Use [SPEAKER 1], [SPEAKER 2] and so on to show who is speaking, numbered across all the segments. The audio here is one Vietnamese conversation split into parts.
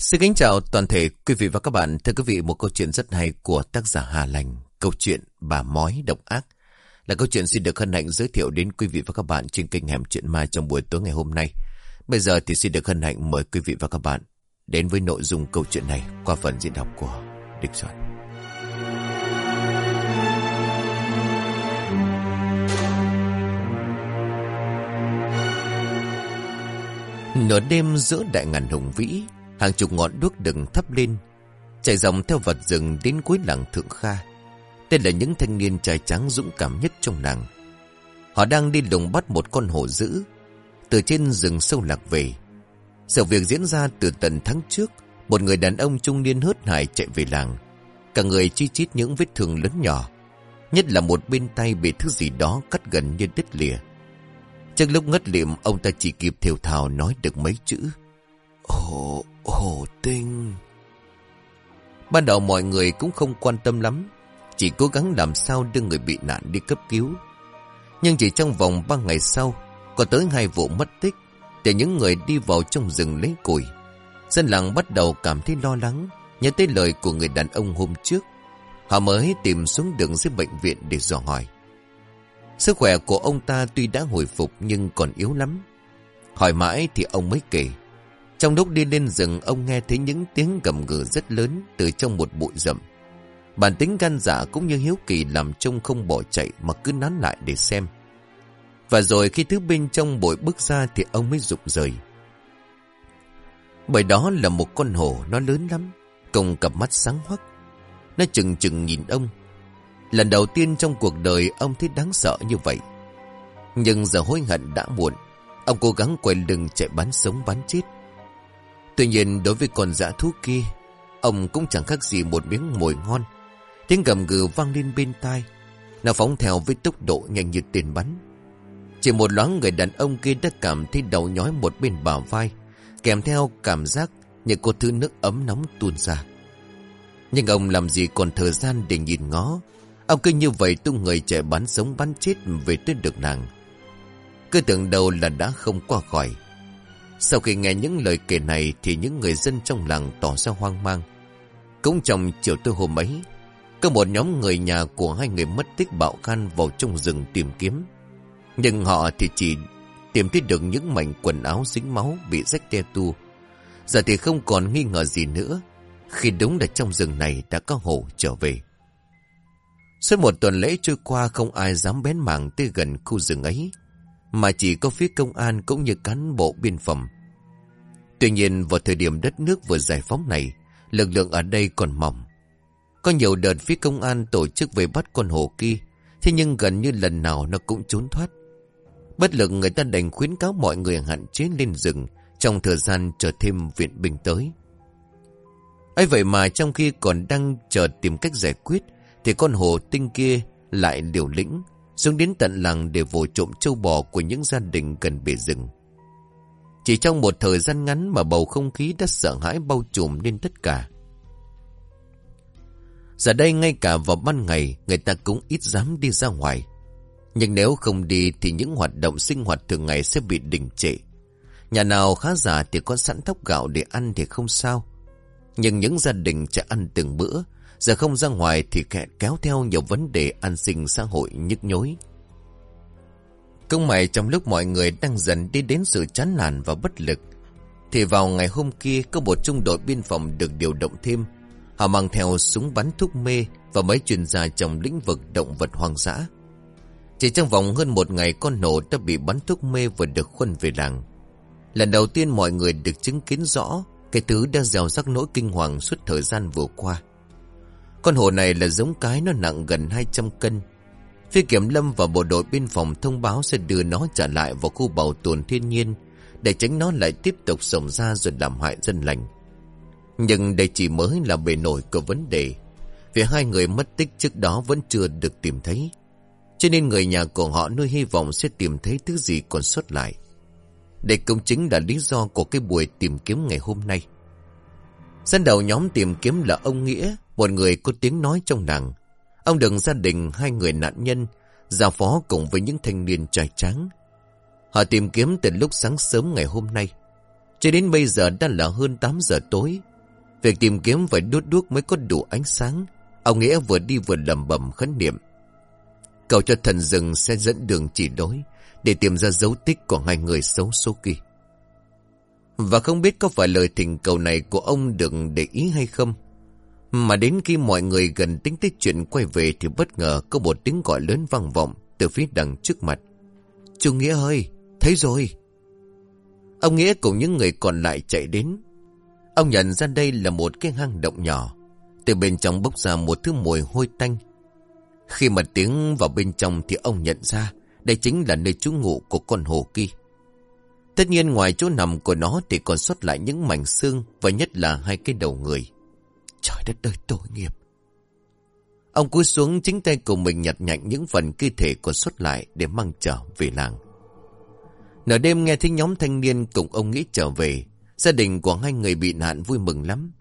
[SPEAKER 1] Xin kính chào toàn thể quý vị và các bạn. Thưa quý vị, một câu chuyện rất hay của tác giả Hà Lành. Câu chuyện Bà Mói Độc Ác. Là câu chuyện xin được hân hạnh giới thiệu đến quý vị và các bạn trên kênh Hẻm Chuyện Mai trong buổi tối ngày hôm nay. Bây giờ thì xin được hân hạnh mời quý vị và các bạn đến với nội dung câu chuyện này qua phần diễn đọc của Địch Soạn. Nửa đêm giữa đại ngàn hùng vĩ, hàng chục ngọn đuốc đừng thắp lên, chạy dòng theo vật rừng đến cuối làng Thượng Kha. Đây là những thanh niên trai trắng dũng cảm nhất trong làng. Họ đang đi lùng bắt một con hổ dữ, từ trên rừng sâu lạc về. Sự việc diễn ra từ tận tháng trước, một người đàn ông trung niên hớt hải chạy về làng. Cả người chi chít những vết thương lớn nhỏ, nhất là một bên tay bị thứ gì đó cắt gần như đứt lìa. Trong lúc ngất liệm ông ta chỉ kịp thều thào nói được mấy chữ. Ồ, Hồ tinh. Ban đầu mọi người cũng không quan tâm lắm. Chỉ cố gắng làm sao đưa người bị nạn đi cấp cứu. Nhưng chỉ trong vòng ba ngày sau, có tới hai vụ mất tích. Để những người đi vào trong rừng lấy củi. Dân làng bắt đầu cảm thấy lo lắng. Nhớ tới lời của người đàn ông hôm trước. Họ mới tìm xuống đường dưới bệnh viện để dò hỏi. Sức khỏe của ông ta tuy đã hồi phục nhưng còn yếu lắm. Hỏi mãi thì ông mới kể. Trong lúc đi lên rừng ông nghe thấy những tiếng gầm gừ rất lớn từ trong một bụi rậm. Bản tính gan dạ cũng như hiếu kỳ làm trông không bỏ chạy mà cứ nán lại để xem. Và rồi khi thứ bên trong bụi bước ra thì ông mới rụng rời. Bởi đó là một con hổ nó lớn lắm, cùng cặp mắt sáng hoắc. Nó chừng chừng nhìn ông Lần đầu tiên trong cuộc đời ông thấy đáng sợ như vậy. Nhưng giờ hối hận đã muộn. Ông cố gắng quay lưng chạy bắn sống bắn chết. Tuy nhiên đối với con dã thú kia, ông cũng chẳng khác gì một miếng mồi ngon. Tiếng gầm gừ vang lên bên tai. Nó phóng theo với tốc độ nhanh như tiền bắn. Chỉ một loáng người đàn ông kia đã cảm thấy đầu nhói một bên bả vai, kèm theo cảm giác như có thứ nước ấm nóng tuôn ra. Nhưng ông làm gì còn thời gian để nhìn ngó Ông cứ như vậy tung người chạy bắn sống bắn chết về tới được nàng. Cứ tưởng đầu là đã không qua khỏi. Sau khi nghe những lời kể này thì những người dân trong làng tỏ ra hoang mang. Cũng trong chiều tối hôm ấy, có một nhóm người nhà của hai người mất tích bạo khan vào trong rừng tìm kiếm. Nhưng họ thì chỉ tìm thấy được những mảnh quần áo dính máu bị rách te tu. Giờ thì không còn nghi ngờ gì nữa, khi đúng là trong rừng này đã có hổ trở về. Suốt một tuần lễ trôi qua không ai dám bén mảng tới gần khu rừng ấy, mà chỉ có phía công an cũng như cán bộ biên phòng. Tuy nhiên vào thời điểm đất nước vừa giải phóng này, lực lượng ở đây còn mỏng. Có nhiều đợt phía công an tổ chức về bắt con hổ kia, thế nhưng gần như lần nào nó cũng trốn thoát. Bất lực người ta đành khuyến cáo mọi người hạn chế lên rừng trong thời gian chờ thêm viện binh tới. ấy vậy mà trong khi còn đang chờ tìm cách giải quyết, thì con hồ tinh kia lại liều lĩnh xuống đến tận làng để vồ trộm châu bò của những gia đình gần bể rừng. Chỉ trong một thời gian ngắn mà bầu không khí đã sợ hãi bao trùm lên tất cả. Giờ đây ngay cả vào ban ngày, người ta cũng ít dám đi ra ngoài. Nhưng nếu không đi thì những hoạt động sinh hoạt thường ngày sẽ bị đình trệ. Nhà nào khá giả thì có sẵn thóc gạo để ăn thì không sao. Nhưng những gia đình chả ăn từng bữa Giờ không ra ngoài thì kẹt kéo theo nhiều vấn đề an sinh xã hội nhức nhối. Công mày trong lúc mọi người đang dần đi đến sự chán nản và bất lực. Thì vào ngày hôm kia có một trung đội biên phòng được điều động thêm. Họ mang theo súng bắn thuốc mê và mấy chuyên gia trong lĩnh vực động vật hoang dã. Chỉ trong vòng hơn một ngày, con nổ đã bị bắn thuốc mê và được khuân về làng. Lần đầu tiên mọi người được chứng kiến rõ cái thứ đã gieo rắc nỗi kinh hoàng suốt thời gian vừa qua. Con hổ này là giống cái nó nặng gần 200 cân. Phía kiểm lâm và bộ đội biên phòng thông báo sẽ đưa nó trả lại vào khu bảo tồn thiên nhiên để tránh nó lại tiếp tục sống ra rồi làm hại dân lành. Nhưng đây chỉ mới là bề nổi của vấn đề. Vì hai người mất tích trước đó vẫn chưa được tìm thấy. Cho nên người nhà của họ nuôi hy vọng sẽ tìm thấy thứ gì còn sót lại. Đây cũng chính là lý do của cái buổi tìm kiếm ngày hôm nay. Dân đầu nhóm tìm kiếm là ông Nghĩa, một người có tiếng nói trong làng. Ông đừng gia đình hai người nạn nhân, giao phó cùng với những thanh niên trai trắng. Họ tìm kiếm từ lúc sáng sớm ngày hôm nay. Cho đến bây giờ đã là hơn 8 giờ tối, Việc tìm kiếm phải đốt đuốc mới có đủ ánh sáng. Ông Nghĩa vừa đi vừa lầm bầm khấn niệm. Cầu cho thần rừng sẽ dẫn đường chỉ đối để tìm ra dấu tích của hai người xấu số kia. Và không biết có phải lời thỉnh cầu này của ông được để ý hay không. Mà đến khi mọi người gần tính tới chuyện quay về thì bất ngờ có một tiếng gọi lớn vang vọng từ phía đằng trước mặt. Chú Nghĩa ơi, thấy rồi. Ông Nghĩa cùng những người còn lại chạy đến. Ông nhận ra đây là một cái hang động nhỏ. Từ bên trong bốc ra một thứ mùi hôi tanh. Khi mà tiếng vào bên trong thì ông nhận ra đây chính là nơi trú ngụ của con hồ kia. Tất nhiên ngoài chỗ nằm của nó thì còn xuất lại những mảnh xương và nhất là hai cái đầu người. Trời đất ơi tội nghiệp. Ông cúi xuống chính tay của mình nhặt nhạnh những phần cơ thể còn xuất lại để mang trở về làng. Nửa đêm nghe thấy nhóm thanh niên cùng ông nghĩ trở về, gia đình của hai người bị nạn vui mừng lắm.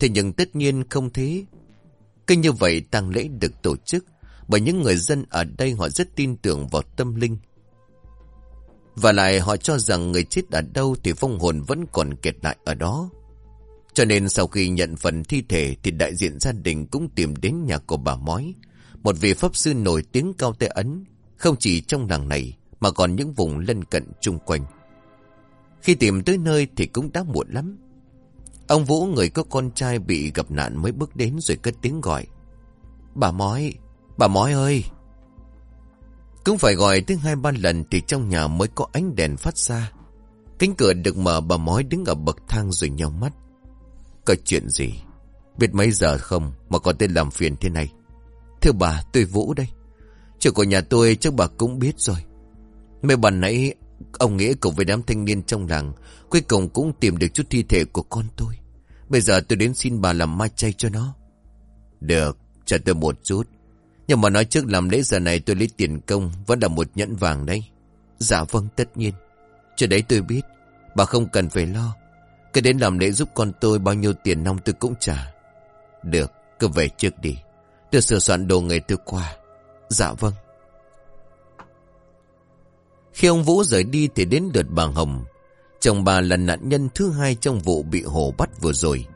[SPEAKER 1] Thế nhưng tất nhiên không thế. Cứ như vậy tang lễ được tổ chức bởi những người dân ở đây họ rất tin tưởng vào tâm linh. Và lại họ cho rằng người chết ở đâu thì phong hồn vẫn còn kẹt lại ở đó. Cho nên sau khi nhận phần thi thể thì đại diện gia đình cũng tìm đến nhà của bà Mói. Một vị pháp sư nổi tiếng cao tê ấn, không chỉ trong làng này mà còn những vùng lân cận chung quanh. Khi tìm tới nơi thì cũng đã muộn lắm. Ông Vũ người có con trai bị gặp nạn mới bước đến rồi cất tiếng gọi. Bà Mói, bà Mói ơi! Cũng phải gọi tới hai ba lần thì trong nhà mới có ánh đèn phát ra. Cánh cửa được mở bà Mói đứng ở bậc thang rồi nhau mắt. Có chuyện gì? Biết mấy giờ không mà có tên làm phiền thế này? Thưa bà, tôi Vũ đây. Chuyện của nhà tôi chắc bà cũng biết rồi. Mấy bà nãy, ông Nghĩa cùng với đám thanh niên trong làng, cuối cùng cũng tìm được chút thi thể của con tôi. Bây giờ tôi đến xin bà làm mai chay cho nó. Được, chờ tôi một chút. Nhưng mà nói trước làm lễ giờ này tôi lấy tiền công vẫn là một nhẫn vàng đấy. Dạ vâng tất nhiên. Chuyện đấy tôi biết. Bà không cần phải lo. Cứ đến làm lễ giúp con tôi bao nhiêu tiền nong tôi cũng trả. Được, cứ về trước đi. Tôi sửa soạn đồ nghề tôi qua. Dạ vâng. Khi ông Vũ rời đi thì đến đợt bà Hồng. Chồng bà là nạn nhân thứ hai trong vụ bị hổ bắt vừa rồi.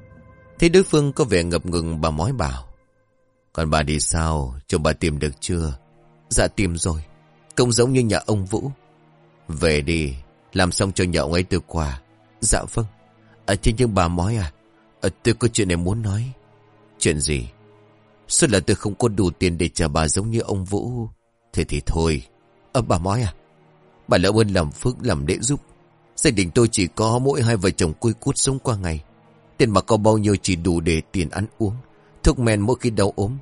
[SPEAKER 1] Thấy đối phương có vẻ ngập ngừng bà mói bảo. Còn bà đi sao? Chồng bà tìm được chưa? Dạ tìm rồi. công giống như nhà ông Vũ. Về đi. Làm xong cho nhà ông ấy từ quà. Dạ vâng. À thế nhưng bà mói à? à tôi có chuyện này muốn nói. Chuyện gì? Suốt là tôi không có đủ tiền để trả bà giống như ông Vũ? Thế thì thôi. À bà mói à? Bà lỡ ơn làm phước, làm lễ giúp. Gia đình tôi chỉ có mỗi hai vợ chồng cui cút sống qua ngày. Tiền bà có bao nhiêu chỉ đủ để tiền ăn uống. Thuốc men mỗi khi đau ốm.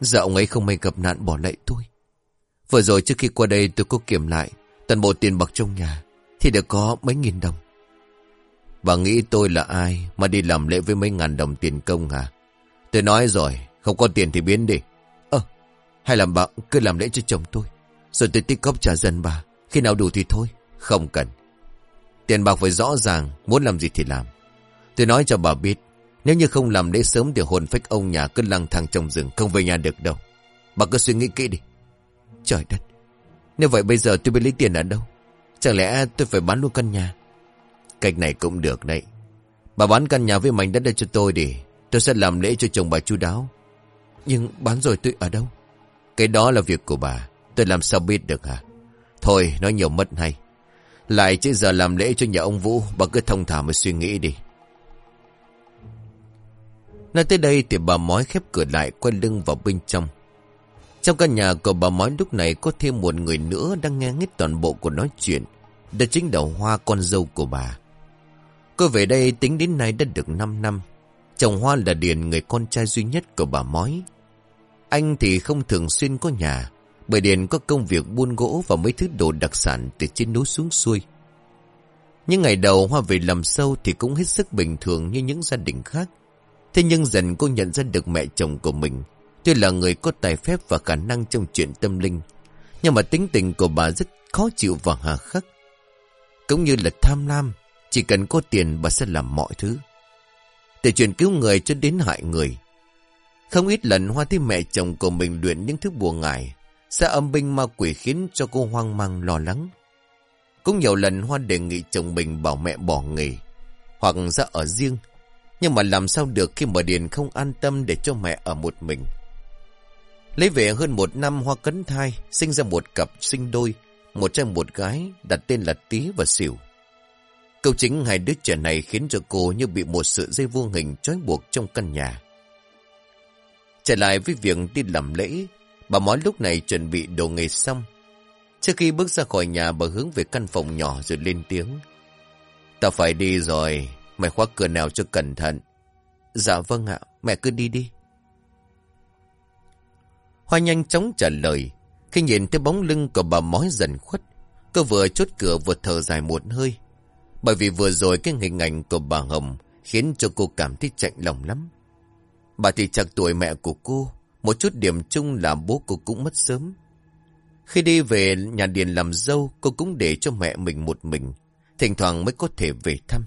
[SPEAKER 1] Dạ ông ấy không may gặp nạn bỏ lại tôi. Vừa rồi trước khi qua đây tôi có kiểm lại toàn bộ tiền bạc trong nhà, thì được có mấy nghìn đồng. Bà nghĩ tôi là ai mà đi làm lễ với mấy ngàn đồng tiền công hả? Tôi nói rồi, không có tiền thì biến đi. Ờ, hay làm bà cứ làm lễ cho chồng tôi. Rồi tôi tích cóp trả dần bà. Khi nào đủ thì thôi. Không cần. Tiền bạc phải rõ ràng, muốn làm gì thì làm. Tôi nói cho bà biết, nếu như không làm lễ sớm thì hồn phách ông nhà cứ lăng thang trong rừng, không về nhà được đâu. Bà cứ suy nghĩ kỹ đi. Trời đất, nếu vậy bây giờ tôi biết lấy tiền ở đâu? Chẳng lẽ tôi phải bán luôn căn nhà? Cách này cũng được đấy. Bà bán căn nhà với mảnh đất đây cho tôi đi. Tôi sẽ làm lễ cho chồng bà chu đáo. Nhưng bán rồi tôi ở đâu? Cái đó là việc của bà. Tôi làm sao biết được hả? Thôi, nói nhiều mất hay. Lại chứ giờ làm lễ cho nhà ông Vũ, bà cứ thông thả mà suy nghĩ đi. Nói tới đây thì bà mói khép cửa lại quay lưng vào bên trong. Trong căn nhà của bà mói lúc này có thêm một người nữa đang nghe hết toàn bộ của nói chuyện. Đó chính là Hoa con dâu của bà. Cô về đây tính đến nay đã được 5 năm. Chồng Hoa là Điền người con trai duy nhất của bà mói. Anh thì không thường xuyên có nhà, bởi Điền có công việc buôn gỗ và mấy thứ đồ đặc sản từ trên núi xuống xuôi. Những ngày đầu Hoa về làm sâu thì cũng hết sức bình thường như những gia đình khác. Thế nhưng dần cô nhận ra được mẹ chồng của mình. Tuy là người có tài phép và khả năng trong chuyện tâm linh. Nhưng mà tính tình của bà rất khó chịu và hà khắc. Cũng như là tham lam. Chỉ cần có tiền bà sẽ làm mọi thứ. Từ chuyện cứu người cho đến hại người. Không ít lần Hoa thấy mẹ chồng của mình luyện những thứ bùa ngải. Sẽ âm binh ma quỷ khiến cho cô hoang mang lo lắng. Cũng nhiều lần Hoa đề nghị chồng mình bảo mẹ bỏ nghề. Hoặc ra ở riêng Nhưng mà làm sao được khi mà Điền không an tâm để cho mẹ ở một mình. Lấy về hơn một năm Hoa cấn thai, sinh ra một cặp sinh đôi, một trai một gái, đặt tên là Tý và Xỉu. Câu chính hai đứa trẻ này khiến cho cô như bị một sự dây vô hình trói buộc trong căn nhà. Trở lại với việc đi làm lễ, bà mói lúc này chuẩn bị đồ nghề xong. Trước khi bước ra khỏi nhà bà hướng về căn phòng nhỏ rồi lên tiếng. Ta phải đi rồi, mày khóa cửa nào cho cẩn thận. Dạ vâng ạ, mẹ cứ đi đi. Hoa nhanh chóng trả lời. Khi nhìn thấy bóng lưng của bà mói dần khuất, cô vừa chốt cửa vừa thở dài một hơi. Bởi vì vừa rồi cái hình ảnh của bà Hồng khiến cho cô cảm thấy chạnh lòng lắm. Bà thì chặt tuổi mẹ của cô, một chút điểm chung là bố cô cũng mất sớm. Khi đi về nhà Điền làm dâu, cô cũng để cho mẹ mình một mình, thỉnh thoảng mới có thể về thăm.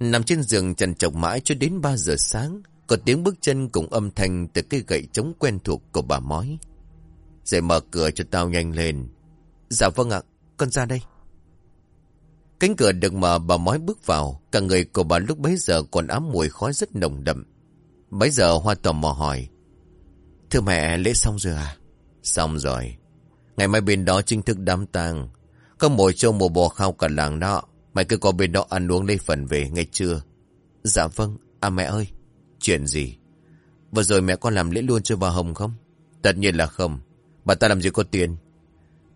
[SPEAKER 1] Nằm trên giường trần trọc mãi cho đến 3 giờ sáng, có tiếng bước chân cùng âm thanh từ cây gậy trống quen thuộc của bà mói. Dậy mở cửa cho tao nhanh lên. Dạ vâng ạ, con ra đây. Cánh cửa được mở bà mói bước vào, cả người của bà lúc bấy giờ còn ám mùi khói rất nồng đậm. Bấy giờ Hoa tò mò hỏi. Thưa mẹ, lễ xong rồi à? Xong rồi. Ngày mai bên đó chính thức đám tang. Có mồi trâu mồ bò khao cả làng đó. Mày cứ có bên đó ăn uống lấy phần về ngày trưa. Dạ vâng. À mẹ ơi. Chuyện gì? Vừa rồi mẹ con làm lễ luôn cho bà Hồng không? Tất nhiên là không. Bà ta làm gì có tiền?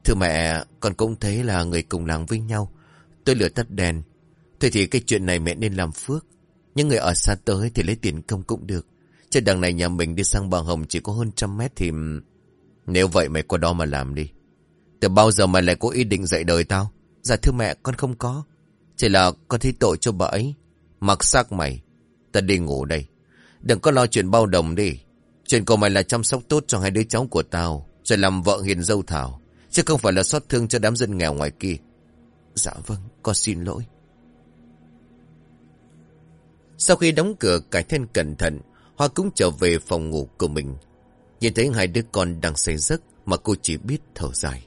[SPEAKER 1] Thưa mẹ, con cũng thấy là người cùng làng với nhau. Tôi lửa tắt đèn. Thôi thì cái chuyện này mẹ nên làm phước. Những người ở xa tới thì lấy tiền công cũng được. Chứ đằng này nhà mình đi sang bà Hồng chỉ có hơn trăm mét thì... Nếu vậy mày qua đó mà làm đi. Từ bao giờ mày lại có ý định dạy đời tao? Dạ thưa mẹ, con không có. Chỉ là con thấy tội cho bà ấy. Mặc xác mày. Ta đi ngủ đây. Đừng có lo chuyện bao đồng đi. Chuyện của mày là chăm sóc tốt cho hai đứa cháu của tao. Rồi làm vợ hiền dâu thảo. Chứ không phải là xót thương cho đám dân nghèo ngoài kia. Dạ vâng, con xin lỗi. Sau khi đóng cửa cải then cẩn thận, Hoa cũng trở về phòng ngủ của mình. Nhìn thấy hai đứa con đang say giấc mà cô chỉ biết thở dài.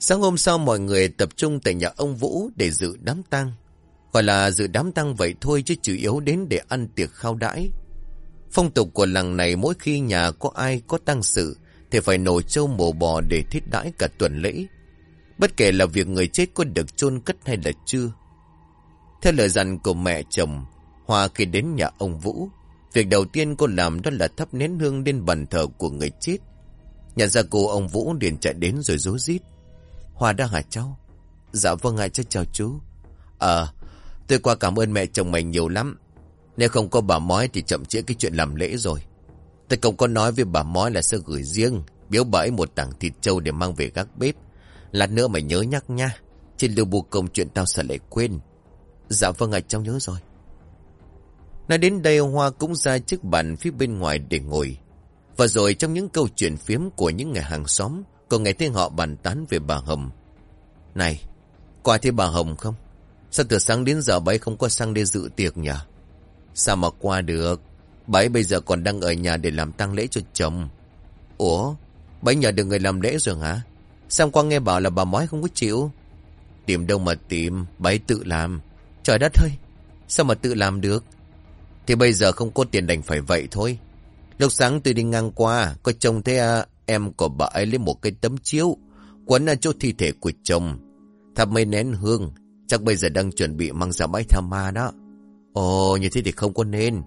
[SPEAKER 1] Sáng hôm sau mọi người tập trung tại nhà ông Vũ để dự đám tang. Gọi là dự đám tang vậy thôi chứ chủ yếu đến để ăn tiệc khao đãi. Phong tục của làng này mỗi khi nhà có ai có tang sự thì phải nổ trâu mổ bò để thiết đãi cả tuần lễ. Bất kể là việc người chết có được chôn cất hay là chưa. Theo lời dặn của mẹ chồng, Hoa khi đến nhà ông Vũ, việc đầu tiên cô làm đó là thắp nén hương lên bàn thờ của người chết. nhà ra cô ông Vũ liền chạy đến rồi rối rít. Hoa đang hả cháu? Dạ vâng ạ cháu chào chú. Ờ, tôi qua cảm ơn mẹ chồng mày nhiều lắm. Nếu không có bà mói thì chậm trễ cái chuyện làm lễ rồi. Tôi cũng có nói với bà mói là sẽ gửi riêng, biếu bà ấy một tảng thịt trâu để mang về gác bếp. Lát nữa mày nhớ nhắc nha. Trên lưu bù công chuyện tao sợ lại quên. Dạ vâng ạ cháu nhớ rồi. Nói đến đây Hoa cũng ra chiếc bàn phía bên ngoài để ngồi. Và rồi trong những câu chuyện phiếm của những người hàng xóm, cô nghe thấy họ bàn tán về bà Hồng. Này, qua thấy bà Hồng không? Sao từ sáng đến giờ bà ấy không có sang để dự tiệc nhỉ? Sao mà qua được? Bà ấy bây giờ còn đang ở nhà để làm tang lễ cho chồng. Ủa? Bà ấy nhờ được người làm lễ rồi hả? Sao qua nghe bảo là bà mói không có chịu? Tìm đâu mà tìm, bà ấy tự làm. Trời đất ơi, sao mà tự làm được? Thì bây giờ không có tiền đành phải vậy thôi. Lúc sáng tôi đi ngang qua, có trông thấy à, em của bà ấy lấy một cái tấm chiếu, quấn ở chỗ thi thể của chồng. Thắp mấy nén hương, chắc bây giờ đang chuẩn bị mang ra bãi tha ma đó. Ồ, như thế thì không có nên.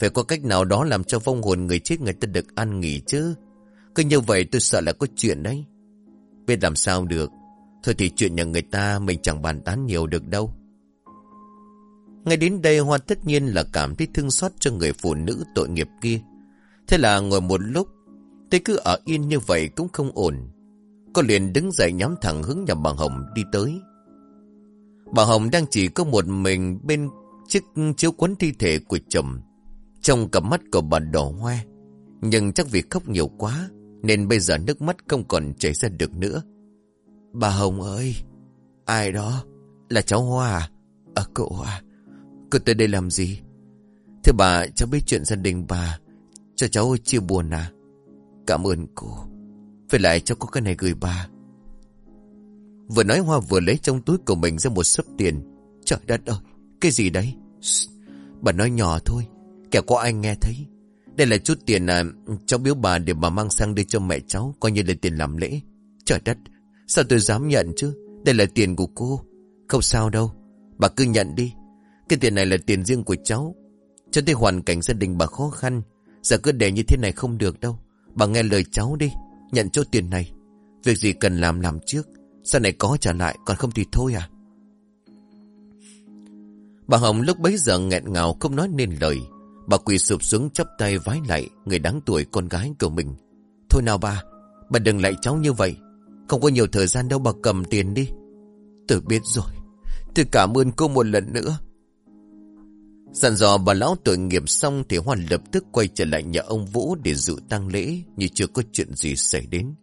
[SPEAKER 1] Phải có cách nào đó làm cho vong hồn người chết người ta được ăn nghỉ chứ. Cứ như vậy tôi sợ là có chuyện đấy. Biết làm sao được. Thôi thì chuyện nhà người ta mình chẳng bàn tán nhiều được đâu. Ngay đến đây Hoa tất nhiên là cảm thấy thương xót cho người phụ nữ tội nghiệp kia. Thế là ngồi một lúc, thế cứ ở yên như vậy cũng không ổn. Cô liền đứng dậy nhắm thẳng hướng nhà bà Hồng đi tới. Bà Hồng đang chỉ có một mình bên chiếc chiếu quấn thi thể của chồng. Trong cặp mắt của bà đỏ hoe. Nhưng chắc vì khóc nhiều quá, nên bây giờ nước mắt không còn chảy ra được nữa. Bà Hồng ơi, ai đó? Là cháu Hoa à? À cậu à? Cô tới đây làm gì? Thưa bà, cháu biết chuyện gia đình bà. Cho cháu chia buồn à? Cảm ơn cô. Phải lại cháu có cái này gửi bà. Vừa nói Hoa vừa lấy trong túi của mình ra một sấp tiền. Trời đất ơi, cái gì đấy? Bà nói nhỏ thôi Kẻo có ai nghe thấy đây là chút tiền à, cháu biếu bà để bà mang sang đưa cho mẹ cháu Coi như là tiền làm lễ. Trời đất Sao tôi dám nhận chứ? Đây là tiền của cô. Không sao đâu Bà cứ nhận đi. Cái tiền này là tiền riêng của cháu. Cho thấy hoàn cảnh gia đình bà khó khăn Giờ cứ để như thế này không được đâu. Bà nghe lời cháu đi Nhận chỗ tiền này. Việc gì cần làm làm trước. Sau này có trả lại còn không thì thôi à. Bà Hồng lúc bấy giờ nghẹn ngào không nói nên lời. Bà quỳ sụp xuống chắp tay vái lại Người đáng tuổi con gái của mình. Thôi nào bà Bà đừng lại cháu như vậy. Không có nhiều thời gian đâu, bà cầm tiền đi. Tôi biết rồi, Tôi cảm ơn cô một lần nữa. Dặn dò bà lão tội nghiệp xong Thì hoàn lập tức quay trở lại nhà ông Vũ Để dự tang lễ Như chưa có chuyện gì xảy đến.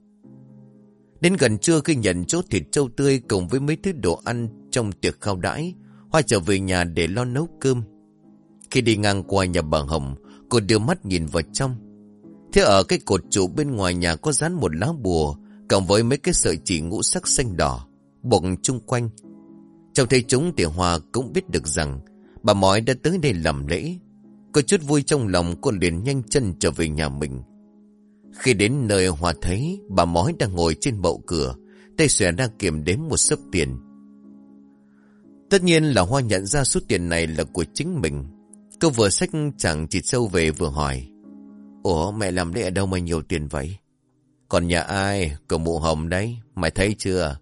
[SPEAKER 1] Đến gần trưa khi nhận chốt thịt trâu tươi Cùng với mấy thứ đồ ăn Trong tiệc khao đãi, Hoa trở về nhà để lo nấu cơm. Khi đi ngang qua nhà bà Hồng, Cô đưa mắt nhìn vào trong. Thế ở cái cột trụ bên ngoài nhà Có dán một lá bùa, Cộng với mấy cái sợi chỉ ngũ sắc xanh đỏ Buộc chung quanh. Trong thấy chúng thì hòa cũng biết được rằng, Bà mói đã tới đây làm lễ. Có chút vui trong lòng, cô liền nhanh chân trở về nhà mình. Khi đến nơi hòa thấy, Bà mói đang ngồi trên bậu cửa, Tay xòe đang kiểm đếm một sấp tiền. Tất nhiên là Hoa nhận ra số tiền này là của chính mình. Cô vừa xách chẳng chịt sâu về vừa hỏi Ủa mẹ làm lễ ở đâu mà nhiều tiền vậy Còn nhà ai Của mụ hồng đấy Mày thấy chưa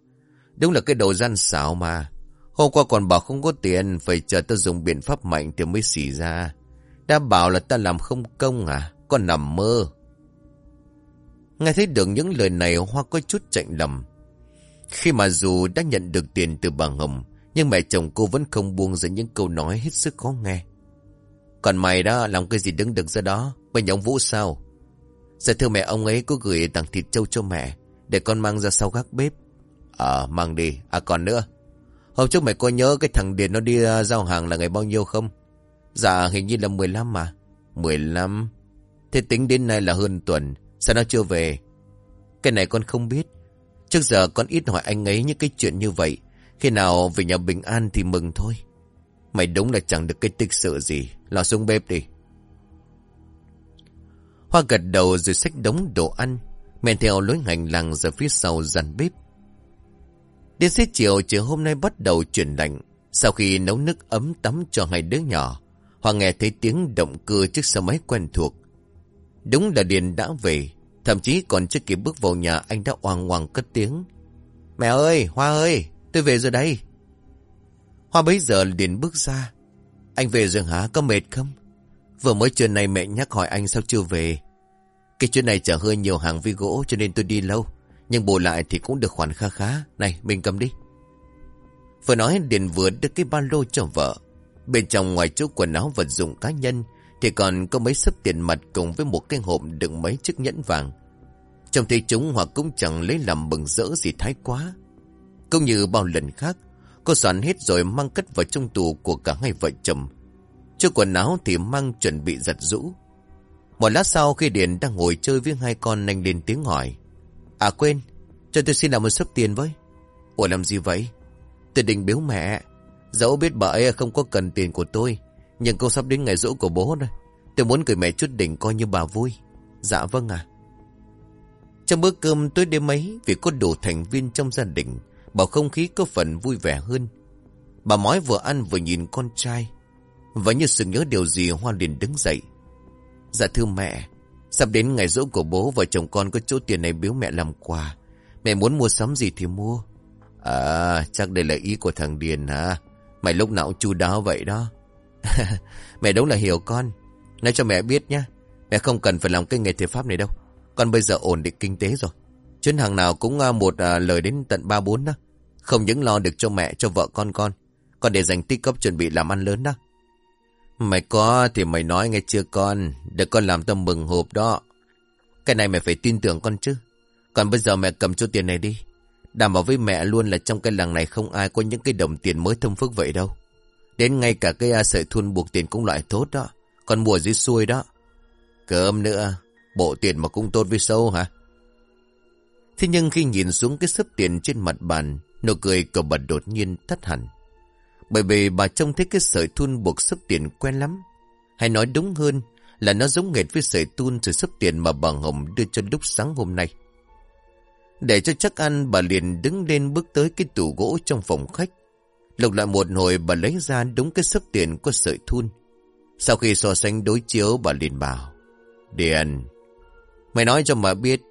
[SPEAKER 1] Đúng là cái đồ gian xảo mà Hôm qua còn bảo không có tiền, phải chờ ta dùng biện pháp mạnh thì mới xỉ ra. Đã bảo là ta làm không công à, con nằm mơ. Nghe thấy được những lời này Hoa có chút chạy lầm. Khi mà dù đã nhận được tiền từ bà Hồng, nhưng mẹ chồng cô vẫn không buông ra những câu nói hết sức khó nghe. Còn mày đó, làm cái gì đứng được ra đó, bên nhà ông Vũ sao? Dạ thưa mẹ ông ấy có gửi tặng thịt trâu cho mẹ, để con mang ra sau gác bếp. Ờ, mang đi, à còn nữa. Hôm trước mày có nhớ cái thằng Điền nó đi à, giao hàng là ngày bao nhiêu không? Dạ hình như là 15 mà. 15? Thế tính đến nay là hơn tuần. Sao nó chưa về? Cái này con không biết. Trước giờ con ít hỏi anh ấy những cái chuyện như vậy. Khi nào về nhà bình an thì mừng thôi. Mày đúng là chẳng được cái tích sự gì. Lò xuống bếp đi. Hoa gật đầu rồi xách đống đồ ăn. Men theo lối hành lang ra phía sau dàn bếp. Đến xế chiều chiều hôm nay bắt đầu chuyển lạnh. Sau khi nấu nước ấm tắm cho hai đứa nhỏ, Hoa nghe thấy tiếng động cơ chiếc xe máy quen thuộc. Đúng là Điền đã về. Thậm chí còn chưa kịp bước vào nhà anh đã oang oang cất tiếng. Mẹ ơi, Hoa ơi, tôi về rồi đây. Hoa bấy giờ liền bước ra. Anh về rồi hả, có mệt không? Vừa mới chuyện này mẹ nhắc hỏi anh sao chưa về. Cái chuyện này chở hơi nhiều hàng vi gỗ cho nên tôi đi lâu. Nhưng bù lại thì cũng được khoản kha khá. Này, mình cầm đi. Vừa nói Điền vừa đưa cái ba lô cho vợ. Bên trong ngoài chỗ quần áo vật dụng cá nhân thì còn có mấy sấp tiền mặt cùng với một cái hộp đựng mấy chiếc nhẫn vàng. Trong thấy chúng hoặc cũng chẳng lấy làm bừng rỡ gì thái quá. Cũng như bao lần khác, cô soạn hết rồi mang cất vào trong tù của cả hai vợ chồng. chưa quần áo thì mang chuẩn bị giặt rũ. Một lát sau khi Điền đang ngồi chơi với hai con anh lên tiếng hỏi. À quên, cho tôi xin làm một số tiền với. Ủa làm gì vậy? Tôi định biếu mẹ. Dẫu biết bà ấy không có cần tiền của tôi, nhưng cô sắp đến ngày rỗ của bố rồi. Tôi muốn gửi mẹ chút đỉnh coi như bà vui. Dạ vâng à. Trong bữa cơm tối đêm ấy, vì có đủ thành viên trong gia đình, bảo không khí có phần vui vẻ hơn. Bà mói vừa ăn vừa nhìn con trai. Và như sự nhớ điều gì Hoa liền đứng dậy. Dạ thưa mẹ, Sắp đến ngày rỗ của bố và chồng con có chỗ tiền này biếu mẹ làm quà. Mẹ muốn mua sắm gì thì mua. À, chắc đây là ý của thằng Điền hả? Mày lúc nào chu đáo vậy đó. mẹ đúng là hiểu con. Nói cho mẹ biết nhé. Mẹ không cần phải làm cái nghề thể pháp này đâu. Con bây giờ ổn định kinh tế rồi. Chuyến hàng nào cũng à, một à, lời đến tận 3-4 đó. Không những lo được cho mẹ, cho vợ con con. Còn để dành tích cấp chuẩn bị làm ăn lớn đó. Mày có thì mày nói nghe chưa con, để con làm tâm mừng hộp đó. Cái này mày phải tin tưởng con chứ. Còn bây giờ mẹ cầm chút tiền này đi. Đảm bảo với mẹ luôn là trong cái làng này không ai có những cái đồng tiền mới thâm phức vậy đâu. Đến ngay cả cái à, sợi thun buộc tiền cũng loại tốt đó. Còn mùa dưới xuôi đó. Cơm nữa, bộ tiền mà cũng tốt với sâu hả? Thế nhưng khi nhìn xuống cái sấp tiền trên mặt bàn, nụ cười của bà đột nhiên thất hẳn. Bởi vì bà trông thấy cái sợi thun buộc sấp tiền quen lắm. Hay nói đúng hơn là nó giống nghệt với sợi thun rồi sấp tiền mà bà Hồng đưa cho lúc sáng hôm nay. Để cho chắc ăn bà liền đứng lên bước tới cái tủ gỗ trong phòng khách. Lục lại một hồi bà lấy ra đúng cái sấp tiền có sợi thun. Sau khi so sánh đối chiếu bà liền bảo. Điền, mày nói cho mà biết,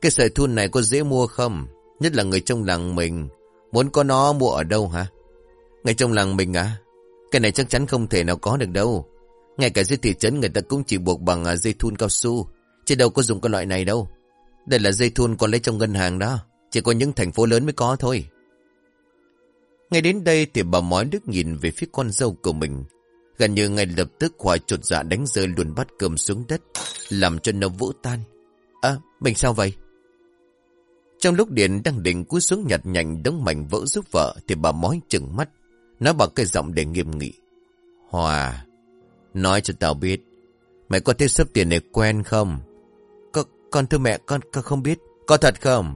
[SPEAKER 1] cái sợi thun này có dễ mua không? Nhất là người trong làng mình, muốn có nó mua ở đâu hả? Người trong làng mình à? Cái này chắc chắn không thể nào có được đâu. Ngay cả dưới thị trấn người ta cũng chỉ buộc bằng à, dây thun cao su, chứ đâu có dùng cái loại này đâu. Đây là dây thun còn lấy trong ngân hàng đó, chỉ có những thành phố lớn mới có thôi. Ngay đến đây thì bà mói đức nhìn về phía con dâu của mình. Gần như ngay lập tức hoài chuột dạ đánh rơi luôn bát cơm xuống đất, làm cho nó vỡ tan. À, mình sao vậy? Trong lúc Điện đang định cúi xuống nhặt nhành đống mảnh vỡ giúp vợ thì bà mói chừng mắt, nói bằng cái giọng để nghiêm nghị. Hòa, nói cho tao biết, mày có thấy sắp tiền này quen không? Con, con thưa mẹ, con, con không biết. Có thật không?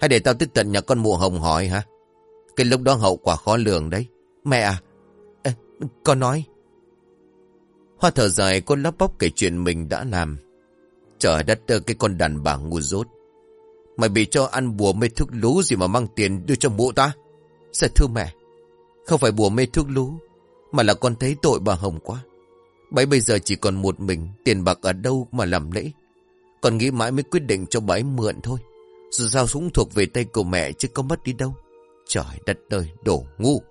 [SPEAKER 1] Hay để tao tức tận nhà con mụ hồng hỏi hả? Cái lúc đó hậu quả khó lường đấy. Mẹ à, à con nói. Hoa thở dài con lắp bóc kể chuyện mình đã làm. Trời đất ơi cái con đàn bà ngu dốt. Mày bị cho ăn bùa mê thuốc lú gì mà mang tiền đưa cho mụ ta? Dạ thưa mẹ? Không phải bùa mê thuốc lú, mà là con thấy tội bà Hồng quá. Bấy bây giờ chỉ còn một mình, tiền bạc ở đâu mà làm lễ. Còn nghĩ mãi mới quyết định cho bái mượn thôi. Dù sao súng thuộc về tay của mẹ chứ có mất đi đâu. Trời đất ơi, đổ ngu.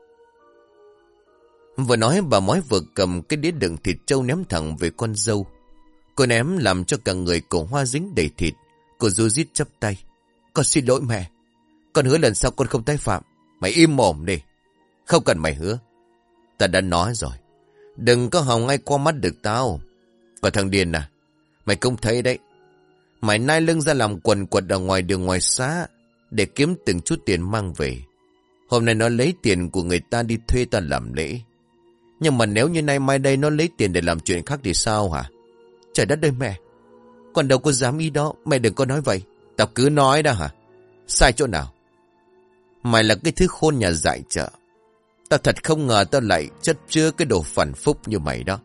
[SPEAKER 1] Vừa nói bà mói vừa cầm cái đĩa đựng thịt trâu ném thẳng về con dâu. Cô ném làm cho cả người cổ hoa dính đầy thịt. Cô ru rít chấp tay. Con xin lỗi mẹ. Con hứa lần sau con không tái phạm. Mày im mồm đi. Không cần mày hứa. Ta đã nói rồi. Đừng có hòng ai qua mắt được tao. Và thằng Điền à. Mày không thấy đấy. Mày nai lưng ra làm quần quật ở ngoài đường ngoài xã. Để kiếm từng chút tiền mang về. Hôm nay nó lấy tiền của người ta đi thuê ta làm lễ. Nhưng mà nếu như nay mai đây nó lấy tiền để làm chuyện khác thì sao hả? Trời đất ơi mẹ. Còn đâu có dám ý đó. Mẹ đừng có nói vậy. Tao cứ nói đó hả? Sai chỗ nào? Mày là cái thứ khôn nhà dạy chợ, Tao thật không ngờ tao lại chất chứa cái đồ phản phúc như mày đó.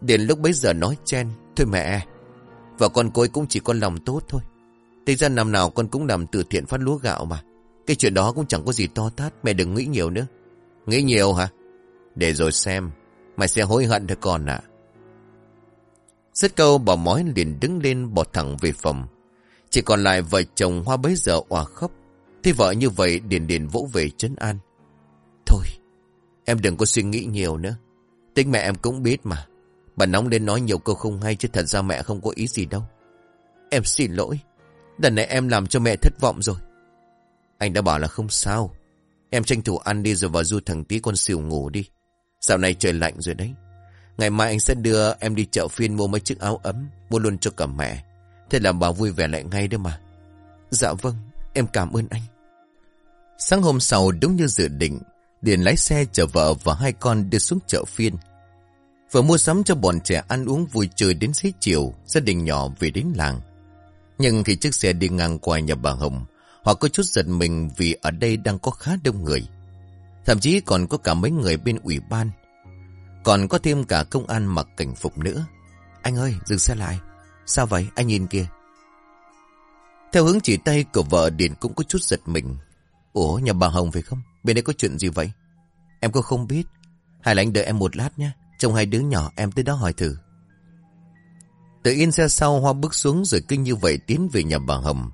[SPEAKER 1] Đến lúc bấy giờ nói chen. Thôi mẹ, và con côi cũng chỉ con lòng tốt thôi. Tính ra năm nào con cũng làm từ thiện phát lúa gạo mà. Cái chuyện đó cũng chẳng có gì to tát. Mẹ đừng nghĩ nhiều nữa. Nghĩ nhiều hả? Để rồi xem. Mày sẽ hối hận thôi con ạ. À. Câu bỏ mói liền đứng lên bỏ thẳng về phòng. Chỉ còn lại vợ chồng hoa bấy giờ òa khóc. Thế vợ như vậy điền điền vỗ về trấn an. Thôi, em đừng có suy nghĩ nhiều nữa. Tính mẹ em cũng biết mà. Bà nóng lên nói nhiều câu không hay chứ thật ra mẹ không có ý gì đâu. Em xin lỗi. Lần này em làm cho mẹ thất vọng rồi. Anh đã bảo là không sao. Em tranh thủ ăn đi rồi vào du thằng tí con xỉu ngủ đi. Dạo này trời lạnh rồi đấy. Ngày mai anh sẽ đưa em đi chợ phiên mua mấy chiếc áo ấm, mua luôn cho cả mẹ. Thế là bà vui vẻ lại ngay đó mà. Dạ vâng, em cảm ơn anh. Sáng hôm sau đúng như dự định, Điền lái xe chở vợ và hai con đưa xuống chợ phiên. Vừa mua sắm cho bọn trẻ ăn uống vui chơi đến xế chiều, gia đình nhỏ về đến làng. Nhưng khi chiếc xe đi ngang qua nhà bà Hồng, họ có chút giật mình vì ở đây đang có khá đông người. Thậm chí còn có cả mấy người bên ủy ban. Còn có thêm cả công an mặc cảnh phục nữa. Anh ơi, dừng xe lại. Sao vậy? Anh nhìn kìa. Theo hướng chỉ tay của vợ Điền cũng có chút giật mình. Ủa, nhà bà Hồng phải không? Bên đây có chuyện gì vậy? Em có không biết. Hay là anh đợi em một lát nhé. Trong hai đứa nhỏ em tới đó hỏi thử. Tự yên xe sau Hoa bước xuống rồi kinh như vậy tiến về nhà bà Hồng.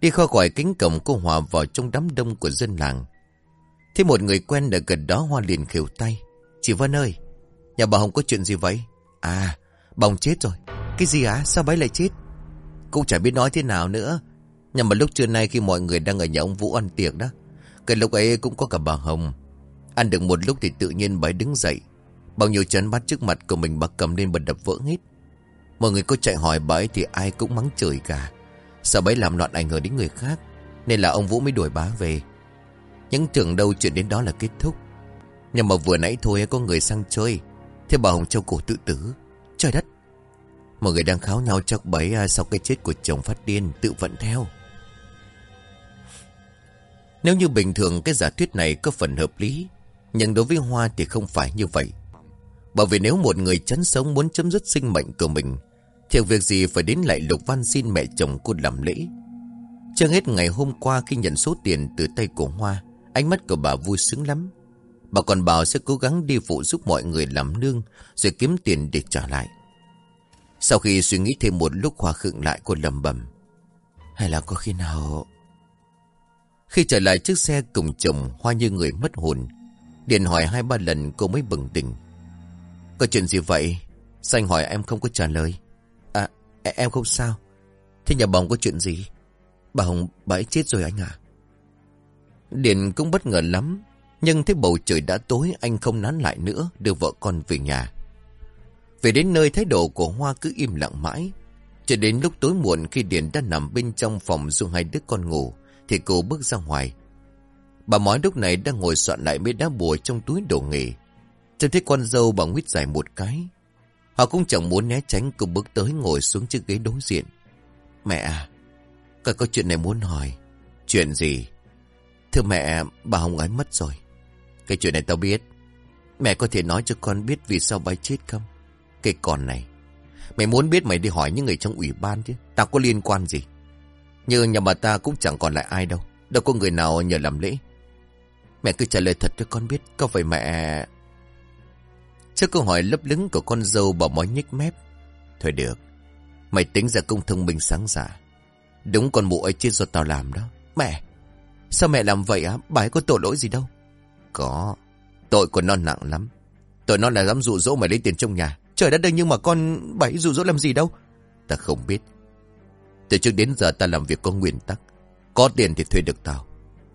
[SPEAKER 1] Đi kho khỏi cánh cổng cô Hòa vào trong đám đông của dân làng. Thế một người quen ở gần đó Hoa liền khều tay. Chị Vân ơi, nhà bà Hồng có chuyện gì vậy? À, bồng chết rồi. Cái gì á? Sao bấy lại chết? Cũng chả biết nói thế nào nữa. Nhưng mà lúc trưa nay khi mọi người đang ở nhà ông Vũ ăn tiệc đó. Cái lúc ấy cũng có cả bà Hồng. Ăn được một lúc thì tự nhiên bà đứng dậy. Bao nhiêu chấn bát trước mặt của mình, bà cầm lên bật đập vỡ hết. Mọi người có chạy hỏi bà ấy thì ai cũng mắng chửi cả. Sợ bấy làm loạn ảnh hưởng đến người khác. Nên là ông Vũ mới đuổi bá về. Những tưởng đâu chuyện đến đó là kết thúc. Nhưng mà vừa nãy thôi, có người sang chơi. Thế bà Hồng Châu cổ tự tử. Trời đất. Mọi người đang kháo nhau chắc bấy à, sau cái chết của chồng phát điên tự vận theo. Nếu như bình thường cái giả thuyết này có phần hợp lý, nhưng đối với Hoa thì không phải như vậy. Bởi vì nếu một người chấn sống muốn chấm dứt sinh mệnh của mình, thì việc gì phải đến lại lục văn xin mẹ chồng cô làm lễ. Chưa hết ngày hôm qua khi nhận số tiền từ tay của Hoa, ánh mắt của bà vui sướng lắm. Bà còn bảo sẽ cố gắng đi phụ giúp mọi người làm nương rồi kiếm tiền để trả lại. Sau khi suy nghĩ thêm một lúc hòa khựng lại cô lầm bầm. Hay là có khi nào... Khi trở lại chiếc xe cùng chồng, Hoa như người mất hồn, Điện hỏi hai ba lần cô mới bừng tỉnh. Có chuyện gì vậy? Xanh hỏi em không có trả lời. À em không sao. Thế nhà bóng có chuyện gì? Bà Hồng, bà ấy chết rồi anh à Điện cũng bất ngờ lắm, Nhưng thấy bầu trời đã tối, Anh không nán lại nữa, Đưa vợ con về nhà. Về đến nơi thái độ của Hoa cứ im lặng mãi. Cho đến lúc tối muộn Khi Điện đã nằm bên trong phòng dùng hai đứa con ngủ, Thì cô bước ra ngoài. Bà mói lúc này đang ngồi soạn lại mấy đá bùa trong túi đồ nghề. Trông thấy con dâu bà nguyết dài một cái. Họ cũng chẳng muốn né tránh Cô bước tới ngồi xuống chiếc ghế đối diện. Mẹ à Con có chuyện này muốn hỏi. Chuyện gì? Thưa mẹ, bà Hồng ấy mất rồi. Cái chuyện này tao biết. Mẹ có thể nói cho con biết vì sao bà chết không? Cái con này, Mày muốn biết mày đi hỏi những người trong ủy ban chứ, Tao có liên quan gì? Như nhà bà ta cũng chẳng còn lại ai đâu Đâu có người nào nhờ làm lễ. Mẹ cứ trả lời thật cho con biết, Có phải mẹ Trước câu hỏi lấp lứng của con dâu bà mói nhích mép. Thôi được, Mày tính ra công thông minh sáng giả Đúng con mụ ấy chết do tao làm đó. Mẹ, Sao mẹ làm vậy á? Bà ấy có tội lỗi gì đâu? Có, Tội của nó nặng lắm. Tội nó là dám dụ dỗ mày lấy tiền trong nhà. Trời đất ơi nhưng mà con bảy dụ dỗ làm gì đâu Ta không biết Từ trước đến giờ ta làm việc có nguyên tắc Có tiền thì thuê được tao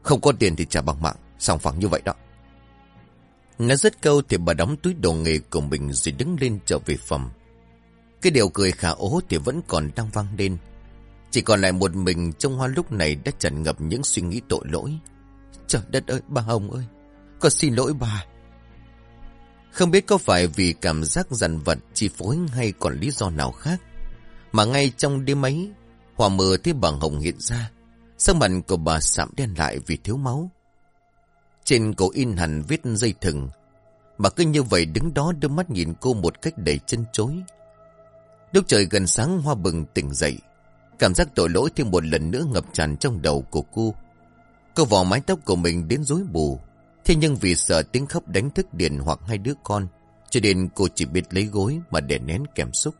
[SPEAKER 1] Không có tiền thì trả bằng mạng Sòng phẳng như vậy đó Nói dứt câu thì bà đóng túi đồ nghề của mình rồi đứng lên trở về phòng. Cái điều cười khả ố thì vẫn còn đang vang lên. Chỉ còn lại một mình trong hoa lúc này đã tràn ngập những suy nghĩ tội lỗi. Trời đất ơi, bà Hồng ơi, con xin lỗi bà. Không biết có phải vì cảm giác dằn vật chi phối hay còn lý do nào khác. Mà ngay trong đêm ấy, Hòa mờ thấy bà Hồng hiện ra. Sắc mặt của bà sạm đen lại vì thiếu máu. Trên cổ in hẳn viết dây thừng. Bà cứ như vậy đứng đó đưa mắt nhìn cô một cách đầy chân chối. Lúc trời gần sáng hoa bừng tỉnh dậy. Cảm giác tội lỗi thêm một lần nữa ngập tràn trong đầu của cô. Cô vò mái tóc của mình đến rối bù. Thế nhưng vì sợ tiếng khóc đánh thức Điền hoặc hai đứa con, cho nên cô chỉ biết lấy gối mà để nén kèm xúc.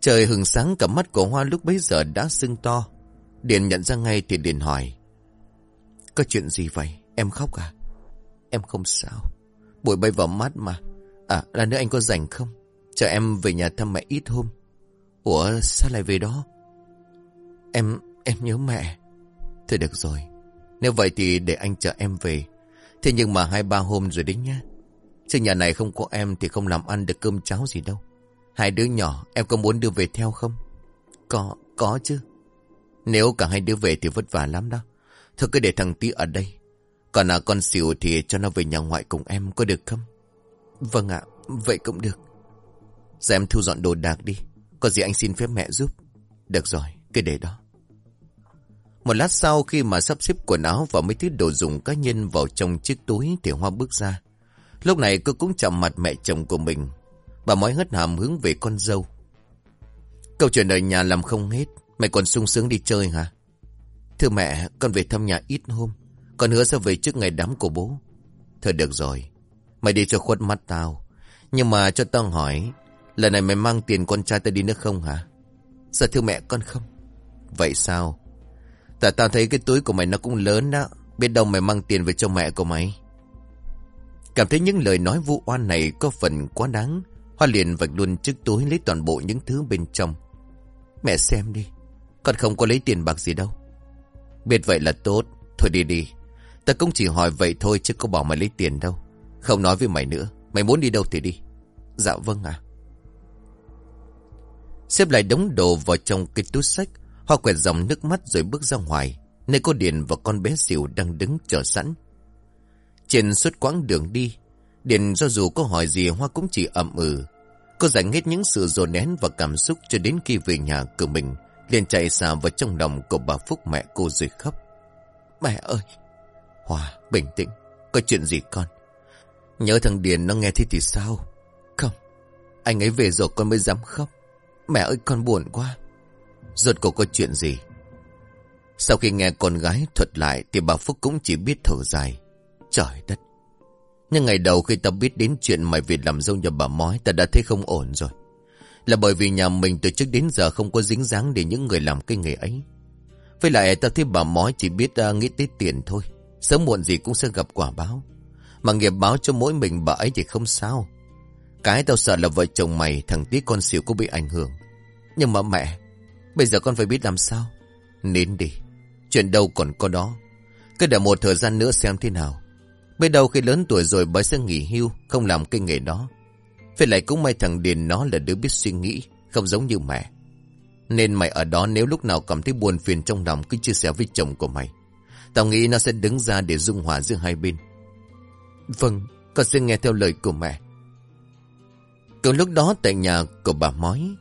[SPEAKER 1] Trời hừng sáng cả mắt của Hoa lúc bấy giờ đã sưng to. Điền nhận ra ngay thì Điền hỏi. Có chuyện gì vậy? Em khóc à? Em không sao. bụi bay vào mắt mà. À, là nữa anh có rảnh không? Chờ em về nhà thăm mẹ ít hôm. Ủa, sao lại về đó? Em, em nhớ mẹ. Thôi được rồi. Nếu vậy thì để anh chờ em về. Thế nhưng mà hai ba hôm rồi đấy nhá. Chứ nhà này không có em thì không làm ăn được cơm cháo gì đâu. Hai đứa nhỏ em có muốn đưa về theo không? Có, có chứ. Nếu cả hai đứa về thì vất vả lắm đó. Thôi cứ để thằng Tí ở đây. Còn là con xỉu thì cho nó về nhà ngoại cùng em có được không? Vâng ạ, vậy cũng được. Giờ em thu dọn đồ đạc đi. Có gì anh xin phép mẹ giúp. Được rồi, cứ để đó. Một lát sau khi mà sắp xếp quần áo và mấy thứ đồ dùng cá nhân vào trong chiếc túi thì Hoa bước ra. Lúc này cô cũng chạm mặt mẹ chồng của mình. Bà mói hất hàm hướng về con dâu. Câu chuyện ở nhà làm không hết. Mày còn sung sướng đi chơi hả? Thưa mẹ, con về thăm nhà ít hôm. Con hứa sẽ về trước ngày đám của bố. Thôi được rồi. Mày đi cho khuất mắt tao. Nhưng mà cho tao hỏi. Lần này mày mang tiền con trai tao đi nữa không hả? Dạ thưa mẹ con không. Vậy sao? Tại tao thấy cái túi của mày nó cũng lớn đó. Biết đâu mày mang tiền về cho mẹ của mày. Cảm thấy những lời nói vu oan này có phần quá đáng. Hoa liền vạch luôn chiếc túi lấy toàn bộ những thứ bên trong. Mẹ xem đi. Con không có lấy tiền bạc gì đâu. Biết vậy là tốt. Thôi đi đi. Ta cũng chỉ hỏi vậy thôi chứ có bảo mày lấy tiền đâu. Không nói với mày nữa. Mày muốn đi đâu thì đi. Dạ vâng ạ. Xếp lại đống đồ vào trong cái túi sách. Hoa quẹt dòng nước mắt rồi bước ra ngoài. Nơi cô Điền và con bé xỉu đang đứng chờ sẵn. Trên suốt quãng đường đi. Điền do dù có hỏi gì Hoa cũng chỉ ậm ừ. Cô giải hết những sự dồn nén và cảm xúc cho đến khi về nhà cửa mình. liền chạy xà vào trong lòng của bà Phúc mẹ cô rồi khóc. Mẹ ơi! Hòa, bình tĩnh. Có chuyện gì con? Nhớ thằng Điền nó nghe thế thì sao? Không. Anh ấy về rồi con mới dám khóc. Mẹ ơi con buồn quá. Rốt cuộc có chuyện gì? Sau khi nghe con gái thuật lại thì bà Phúc cũng chỉ biết thở dài. Trời đất! Nhưng ngày đầu khi ta biết đến chuyện mày việc làm dâu nhà bà mói ta đã thấy không ổn rồi. Là bởi vì nhà mình từ trước đến giờ không có dính dáng để những người làm cái nghề ấy. Với lại ta thấy bà mói chỉ biết uh, nghĩ tới tiền thôi. Sớm muộn gì cũng sẽ gặp quả báo. Mà nghiệp báo cho mỗi mình bà ấy thì không sao. Cái tao sợ là vợ chồng mày thằng tí con xỉu cũng bị ảnh hưởng. Nhưng mà mẹ, bây giờ con phải biết làm sao. Nín đi, chuyện đâu còn có đó. Cứ để một thời gian nữa xem thế nào. Biết đâu khi lớn tuổi rồi bà sẽ nghỉ hưu, không làm cái nghề đó. Phải lại cũng may thằng Điền nó là đứa biết suy nghĩ, không giống như mẹ. Nên mày ở đó nếu lúc nào cảm thấy buồn phiền trong lòng cứ chia sẻ với chồng của mày. Tao nghĩ nó sẽ đứng ra để dung hòa giữa hai bên. Vâng, con sẽ nghe theo lời của mẹ. Cùng lúc đó tại nhà của bà Mói,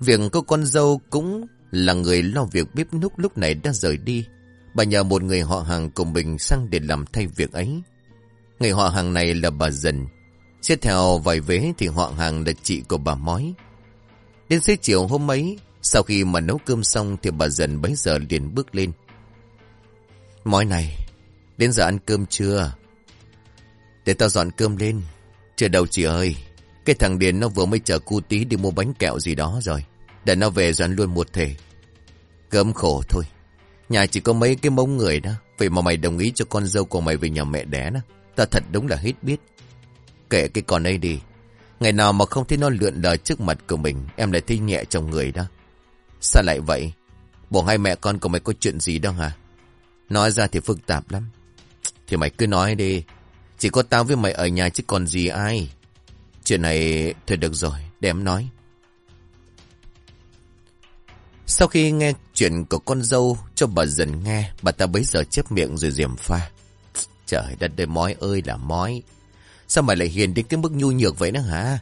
[SPEAKER 1] việc cô con dâu cũng là người lo việc bếp núc lúc này đã rời đi. Bà nhờ một người họ hàng cùng mình sang để làm thay việc ấy. Người họ hàng này là bà Dần. Xét theo vài vế thì họ hàng là chị của bà Mói. Đến xế chiều hôm ấy, sau khi mà nấu cơm xong thì bà Dần bấy giờ liền bước lên. Mói này, đến giờ ăn cơm chưa? Để tao dọn cơm lên. Chưa đâu chị ơi. Cái thằng Điền nó vừa mới chở cu tí đi mua bánh kẹo gì đó rồi. Để nó về rồi ăn luôn một thể. Cơm khổ thôi. Nhà chỉ có mấy cái mông người đó. Vậy mà mày đồng ý cho con dâu của mày về nhà mẹ đẻ đó. Ta thật đúng là hết biết. Kệ cái con ấy đi. Ngày nào mà không thấy nó lượn lờ trước mặt của mình, em lại thấy nhẹ trong người đó. Sao lại vậy? Bộ hai mẹ con của mày có chuyện gì đâu hả? Nói ra thì phức tạp lắm. Thì mày cứ nói đi. Chỉ có tao với mày ở nhà chứ còn gì ai. Chuyện này thôi được rồi, để em nói. Sau khi nghe chuyện của con dâu cho bà dần nghe, bà ta bấy giờ chép miệng rồi diềm pha. Trời đất đời mói ơi là mói. Sao mày lại hiền đến cái mức nhu nhược vậy nữa hả?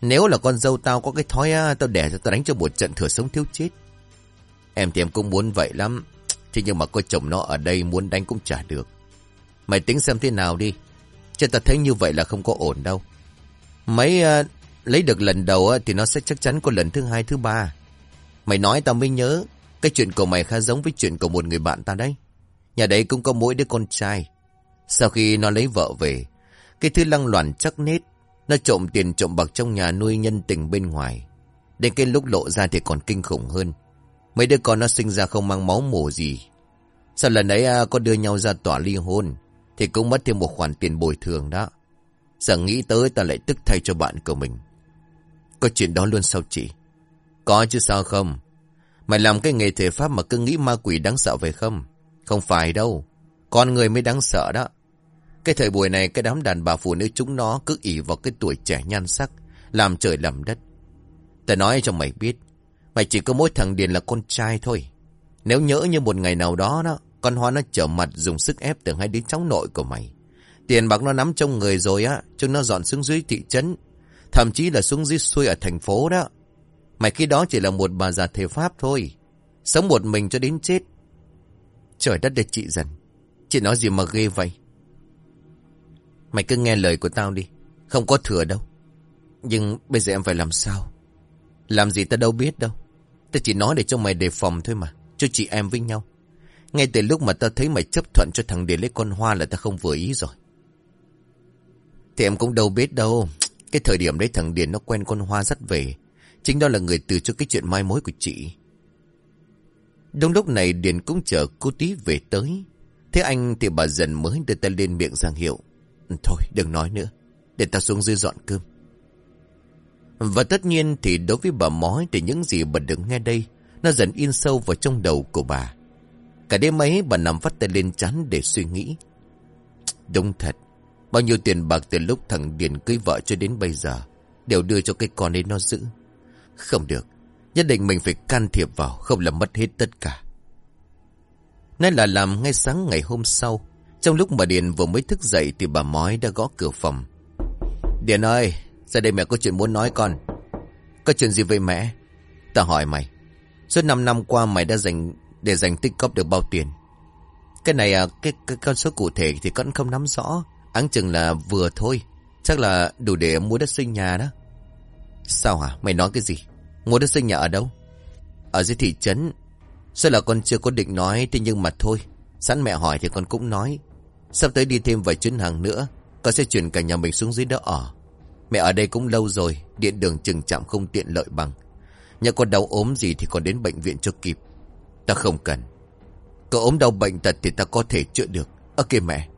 [SPEAKER 1] Nếu là con dâu tao có cái thói á, tao đẻ cho tao đánh cho một trận thừa sống thiếu chết. Em thì em cũng muốn vậy lắm. Thế nhưng mà có chồng nó ở đây muốn đánh cũng chả được. Mày tính xem thế nào đi. Chứ ta thấy như vậy là không có ổn đâu. Mấy uh, lấy được lần đầu uh, thì nó sẽ chắc chắn có lần thứ hai, thứ ba. Mày nói tao mới nhớ. Cái chuyện của mày khá giống với chuyện của một người bạn ta đấy. Nhà đấy cũng có mỗi đứa con trai. Sau khi nó lấy vợ về, cái thứ lăng loàn chắc nết, nó trộm tiền trộm bạc trong nhà nuôi nhân tình bên ngoài. Đến cái lúc lộ ra thì còn kinh khủng hơn. Mấy đứa con nó sinh ra không mang máu mổ gì. Sau lần ấy à, có đưa nhau ra tòa ly hôn, thì cũng mất thêm một khoản tiền bồi thường đó. Giờ nghĩ tới ta lại tức thay cho bạn của mình. Có chuyện đó luôn sao chị? Có chứ sao không? Mày làm cái nghề thể pháp mà cứ nghĩ ma quỷ đáng sợ phải không? Không phải đâu. Con người mới đáng sợ đó. Cái thời buổi này cái đám đàn bà phụ nữ chúng nó cứ ỉ vào cái tuổi trẻ nhan sắc, làm trời làm đất. Ta nói cho mày biết, mày chỉ có mỗi thằng Điền là con trai thôi. Nếu nhớ như một ngày nào đó đó, con Hoa nó trở mặt dùng sức ép từ hai đứa cháu nội của mày. Tiền bạc nó nắm trong người rồi á, chúng nó dọn xuống dưới thị trấn. Thậm chí là xuống dưới xuôi ở thành phố đó. Mày khi đó chỉ là một bà già thể pháp thôi. Sống một mình cho đến chết. Trời đất để chị dần. Chị nói gì mà ghê vậy? Mày cứ nghe lời của tao đi. Không có thừa đâu. Nhưng bây giờ em phải làm sao? Làm gì ta đâu biết đâu. Ta chỉ nói để cho mày đề phòng thôi mà. Cho chị em với nhau. Ngay từ lúc mà ta thấy mày chấp thuận cho thằng Điền lấy con hoa là ta không vừa ý rồi. Thì em cũng đâu biết đâu. Cái thời điểm đấy thằng Điền nó quen con hoa dắt về. Chính đó là người từ cho cái chuyện mai mối của chị. đông lúc này Điền cũng chờ cô tí về tới. Thế anh thì bà dần mới đưa tay lên miệng giang hiệu. Thôi, đừng nói nữa. Để ta xuống dưới dọn cơm. Và tất nhiên thì đối với bà mói thì những gì bà được nghe đây, nó dần in sâu vào trong đầu của bà. Cả đêm ấy, bà nằm vắt tay lên chán để suy nghĩ. Đúng thật. Bao nhiêu tiền bạc từ lúc thằng Điền cưới vợ cho đến bây giờ, đều đưa cho cái con ấy nó giữ. Không được. Nhất định mình phải can thiệp vào không làm mất hết tất cả. Nên là làm ngay sáng ngày hôm sau. Trong lúc bà Điền vừa mới thức dậy thì bà mói đã gõ cửa phòng. Điền ơi, ra đây mẹ có chuyện muốn nói con. Có chuyện gì với mẹ? Ta hỏi mày. Suốt 5 năm qua mày đã dành để dành tích cóp được bao tiền? Cái này à, cái, cái con số cụ thể thì con không nắm rõ. Áng chừng là vừa thôi. Chắc là đủ để mua đất xây nhà đó. Sao hả? Mày nói cái gì? Mua đất xây nhà ở đâu? Ở dưới thị trấn. Sao là con chưa có định nói, thế nhưng mà thôi. Sẵn mẹ hỏi thì con cũng nói. Sắp tới đi thêm vài chuyến hàng nữa. Con sẽ chuyển cả nhà mình xuống dưới đó ở. Mẹ ở đây cũng lâu rồi. Điện đường chừng chạm không tiện lợi bằng. Nhà con đau ốm gì thì còn đến bệnh viện cho kịp. Ta không cần. Cậu ốm đau bệnh tật thì ta có thể chữa được. Ơ kìa mẹ.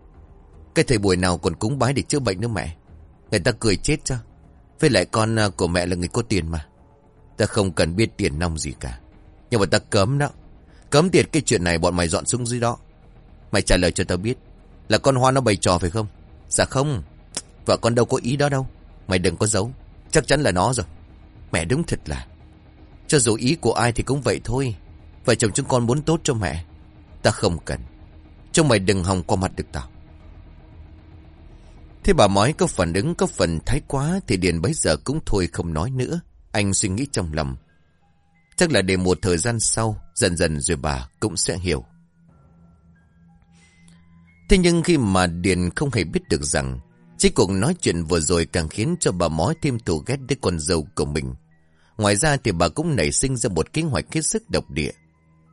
[SPEAKER 1] Cái thầy buổi nào còn cúng bái để chữa bệnh nữa mẹ. Người ta cười chết cho. Với lại con à, của mẹ là người có tiền mà. Ta không cần biết tiền nong gì cả. Nhưng mà ta cấm đó. Cấm tiền cái chuyện này bọn mày dọn xuống dưới đó. Mày trả lời cho tao biết. Là con Hoa nó bày trò phải không? Dạ không. Vợ con đâu có ý đó đâu. Mày đừng có giấu. Chắc chắn là nó rồi. Mẹ đúng thật là. Cho dù ý của ai thì cũng vậy thôi. Vợ chồng chúng con muốn tốt cho mẹ. Ta không cần. Chúng mày đừng hòng qua mặt được tao. Thế bà mói có phần ứng có phần thái quá thì Điền bấy giờ cũng thôi không nói nữa. Anh suy nghĩ trong lòng. Chắc là để một thời gian sau, dần dần rồi bà cũng sẽ hiểu. Thế nhưng khi mà Điền không hề biết được rằng, chỉ cuộc nói chuyện vừa rồi càng khiến cho bà mói thêm thù ghét đứa con dâu của mình. Ngoài ra thì bà cũng nảy sinh ra một kế hoạch hết sức độc địa.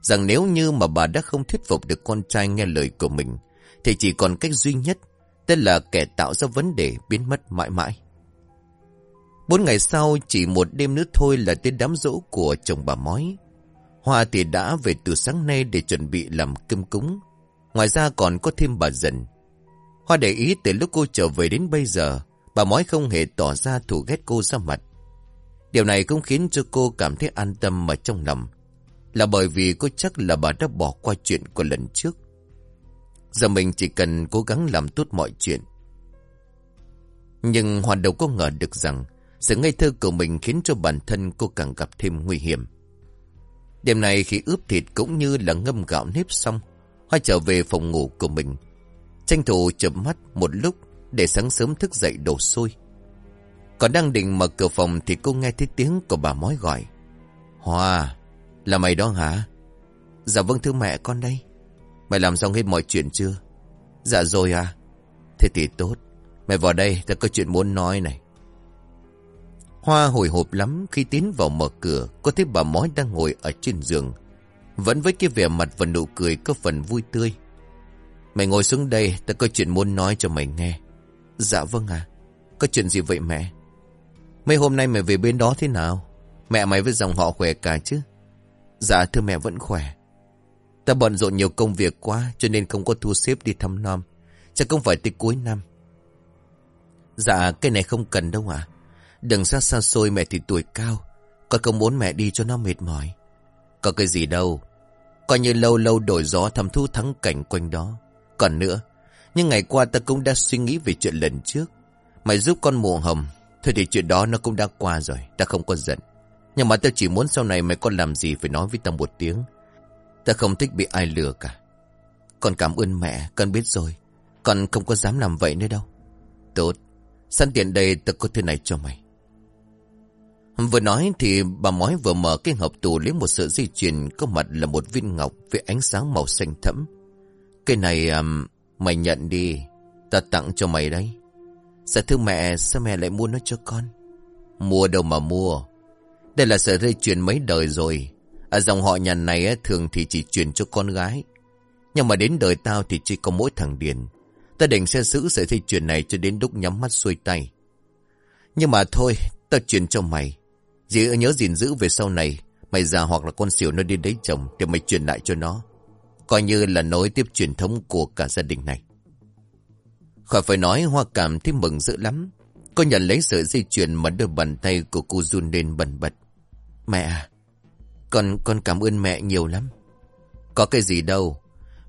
[SPEAKER 1] Rằng nếu như mà bà đã không thuyết phục được con trai nghe lời của mình, thì chỉ còn cách duy nhất, tên là kẻ tạo ra vấn đề biến mất mãi mãi. Bốn ngày sau, chỉ một đêm nữa thôi là tới đám rỗ của chồng bà mói. Hoa thì đã về từ sáng nay để chuẩn bị làm cơm cúng. Ngoài ra còn có thêm bà dần. Hoa để ý từ lúc cô trở về đến bây giờ, bà mói không hề tỏ ra thù ghét cô ra mặt. Điều này cũng khiến cho cô cảm thấy an tâm mà trong lòng. Là bởi vì cô chắc là bà đã bỏ qua chuyện của lần trước. Giờ mình chỉ cần cố gắng làm tốt mọi chuyện. Nhưng Hoàn đầu có ngờ được rằng sự ngây thơ của mình khiến cho bản thân cô càng gặp thêm nguy hiểm. Đêm này khi ướp thịt cũng như là ngâm gạo nếp xong, Hoa trở về phòng ngủ của mình. Tranh thủ chậm mắt một lúc để sáng sớm thức dậy đổ sôi. Còn đang định mở cửa phòng thì cô nghe thấy tiếng của bà mói gọi. Hoa, là mày đó hả? Dạ vâng thưa mẹ con đây. Mày làm xong hết mọi chuyện chưa? Dạ rồi à? Thế thì tốt. Mày vào đây, ta có chuyện muốn nói này. Hoa hồi hộp lắm khi tiến vào mở cửa, có thấy bà mói đang ngồi ở trên giường. Vẫn với cái vẻ mặt và nụ cười có phần vui tươi. Mày ngồi xuống đây, ta có chuyện muốn nói cho mày nghe. Dạ vâng à, có chuyện gì vậy mẹ? Mấy hôm nay mày về bên đó thế nào? Mẹ mày với dòng họ khỏe cả chứ? Dạ thưa mẹ vẫn khỏe. Ta bận rộn nhiều công việc quá cho nên không có thu xếp đi thăm nom. Chắc không phải tới cuối năm. Dạ cái này không cần đâu ạ. Đừng xa xa xôi mẹ thì tuổi cao. Con không muốn mẹ đi cho nó mệt mỏi. Có cái gì đâu. Coi như lâu lâu đổi gió thăm thu thắng cảnh quanh đó. Còn nữa, nhưng ngày qua ta cũng đã suy nghĩ về chuyện lần trước. Mày giúp con mùa hầm. Thôi thì chuyện đó nó cũng đã qua rồi. Ta không có giận. Nhưng mà ta chỉ muốn sau này mày có làm gì phải nói với ta một tiếng. Ta không thích bị ai lừa cả. Con cảm ơn mẹ, con biết rồi. Con không có dám làm vậy nữa đâu. Tốt, sẵn tiện đây ta có thứ này cho mày. Vừa nói thì bà mói vừa mở cái hộp tủ lấy một sợi dây chuyền có mặt là một viên ngọc với ánh sáng màu xanh thẫm. Cái này um, mày nhận đi, ta tặng cho mày đấy. Dạ thưa mẹ, sao mẹ lại mua nó cho con? Mua đâu mà mua. Đây là sợi dây chuyền mấy đời rồi. Ở dòng họ nhà này thường thì chỉ truyền cho con gái. Nhưng mà đến đời tao thì chỉ có mỗi thằng Điền. Ta định sẽ giữ sợi dây chuyền này cho đến lúc nhắm mắt xuôi tay. Nhưng mà thôi, ta truyền cho mày. Dì nhớ gìn giữ về sau này. Mày già hoặc là con xỉu nó đi đấy chồng thì mày truyền lại cho nó. Coi như là nối tiếp truyền thống của cả gia đình này. Khỏi phải nói Hoa cảm thấy mừng dữ lắm. Cô nhận lấy sợi dây chuyền mà đôi bàn tay của cô run lên bần bật. Mẹ à, con, con cảm ơn mẹ nhiều lắm. Có cái gì đâu.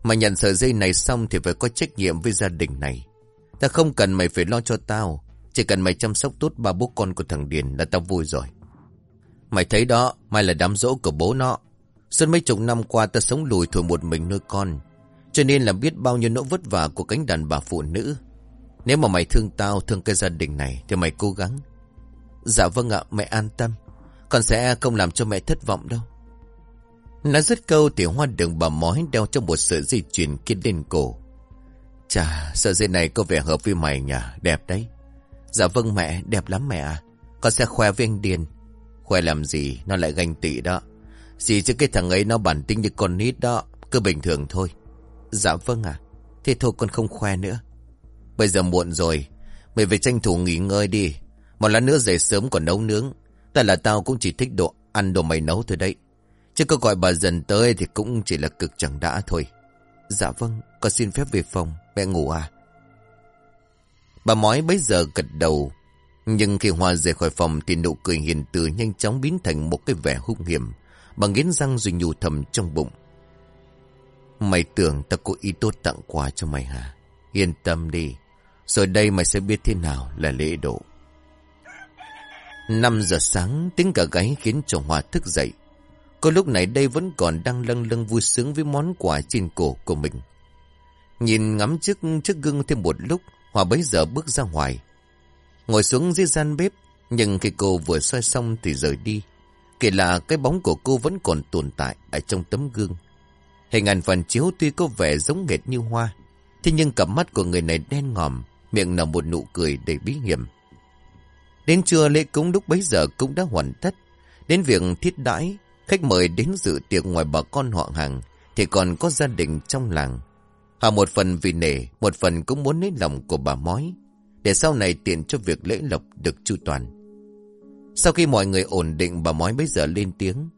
[SPEAKER 1] Mà nhận sợi dây này xong thì phải có trách nhiệm với gia đình này. Ta không cần mày phải lo cho tao. Chỉ cần mày chăm sóc tốt ba bố con của thằng Điền là tao vui rồi. Mày thấy đó, mai là đám dỗ của bố nó. Suốt mấy chục năm qua ta sống lùi thổi một mình nuôi con. Cho nên là biết bao nhiêu nỗi vất vả của cánh đàn bà phụ nữ. Nếu mà mày thương tao, thương cái gia đình này thì mày cố gắng. Dạ vâng ạ, mẹ an tâm. Con sẽ không làm cho mẹ thất vọng đâu. Nói dứt câu thì hoa đường bà mói đeo trong một sợi dây chuyền kia lên cổ. Chà, sợi dây này có vẻ hợp với mày nhỉ, đẹp đấy. Dạ vâng mẹ, đẹp lắm mẹ à. Con sẽ khoe với anh Điền. Khoe làm gì, nó lại ganh tị đó. Gì chứ cái thằng ấy nó bản tính như con nít đó, cứ bình thường thôi. Dạ vâng à, thế thôi con không khoe nữa. Bây giờ muộn rồi, mày về tranh thủ nghỉ ngơi đi. Một lát nữa dậy sớm còn nấu nướng. Tại là tao cũng chỉ thích đồ ăn đồ mày nấu thôi đấy. Chứ có gọi bà dần tới thì cũng chỉ là cực chẳng đã thôi. Dạ vâng, con xin phép về phòng, mẹ ngủ à? Bà mói bấy giờ gật đầu. Nhưng khi Hoa rời khỏi phòng thì nụ cười hiền từ nhanh chóng biến thành một cái vẻ hung hiểm. Bà nghiến răng rồi nhủ thầm trong bụng. Mày tưởng ta có ý tốt tặng quà cho mày hả? Yên tâm đi. Rồi đây mày sẽ biết thế nào là lễ độ. 5 giờ sáng tiếng cả gáy khiến cho Hoa thức dậy. Cô lúc này đây vẫn còn đang lâng lâng vui sướng với món quà trên cổ của mình. Nhìn ngắm trước trước gương thêm một lúc, Hòa bấy giờ bước ra ngoài. Ngồi xuống dưới gian bếp, nhưng khi cô vừa xoay xong thì rời đi. Kể là cái bóng của cô vẫn còn tồn tại ở trong tấm gương. Hình ảnh phản chiếu tuy có vẻ giống nghệt như hoa, thế nhưng cặp mắt của người này đen ngòm, miệng nở một nụ cười đầy bí hiểm. Đến trưa lễ cúng lúc bấy giờ cũng đã hoàn tất. Đến việc thiết đãi, khách mời đến dự tiệc ngoài bà con họ hàng, thì còn có gia đình trong làng. Họ một phần vì nể, một phần cũng muốn lấy lòng của bà mói, để sau này tiện cho việc lễ lộc được chu toàn. Sau khi mọi người ổn định bà mói bây giờ lên tiếng.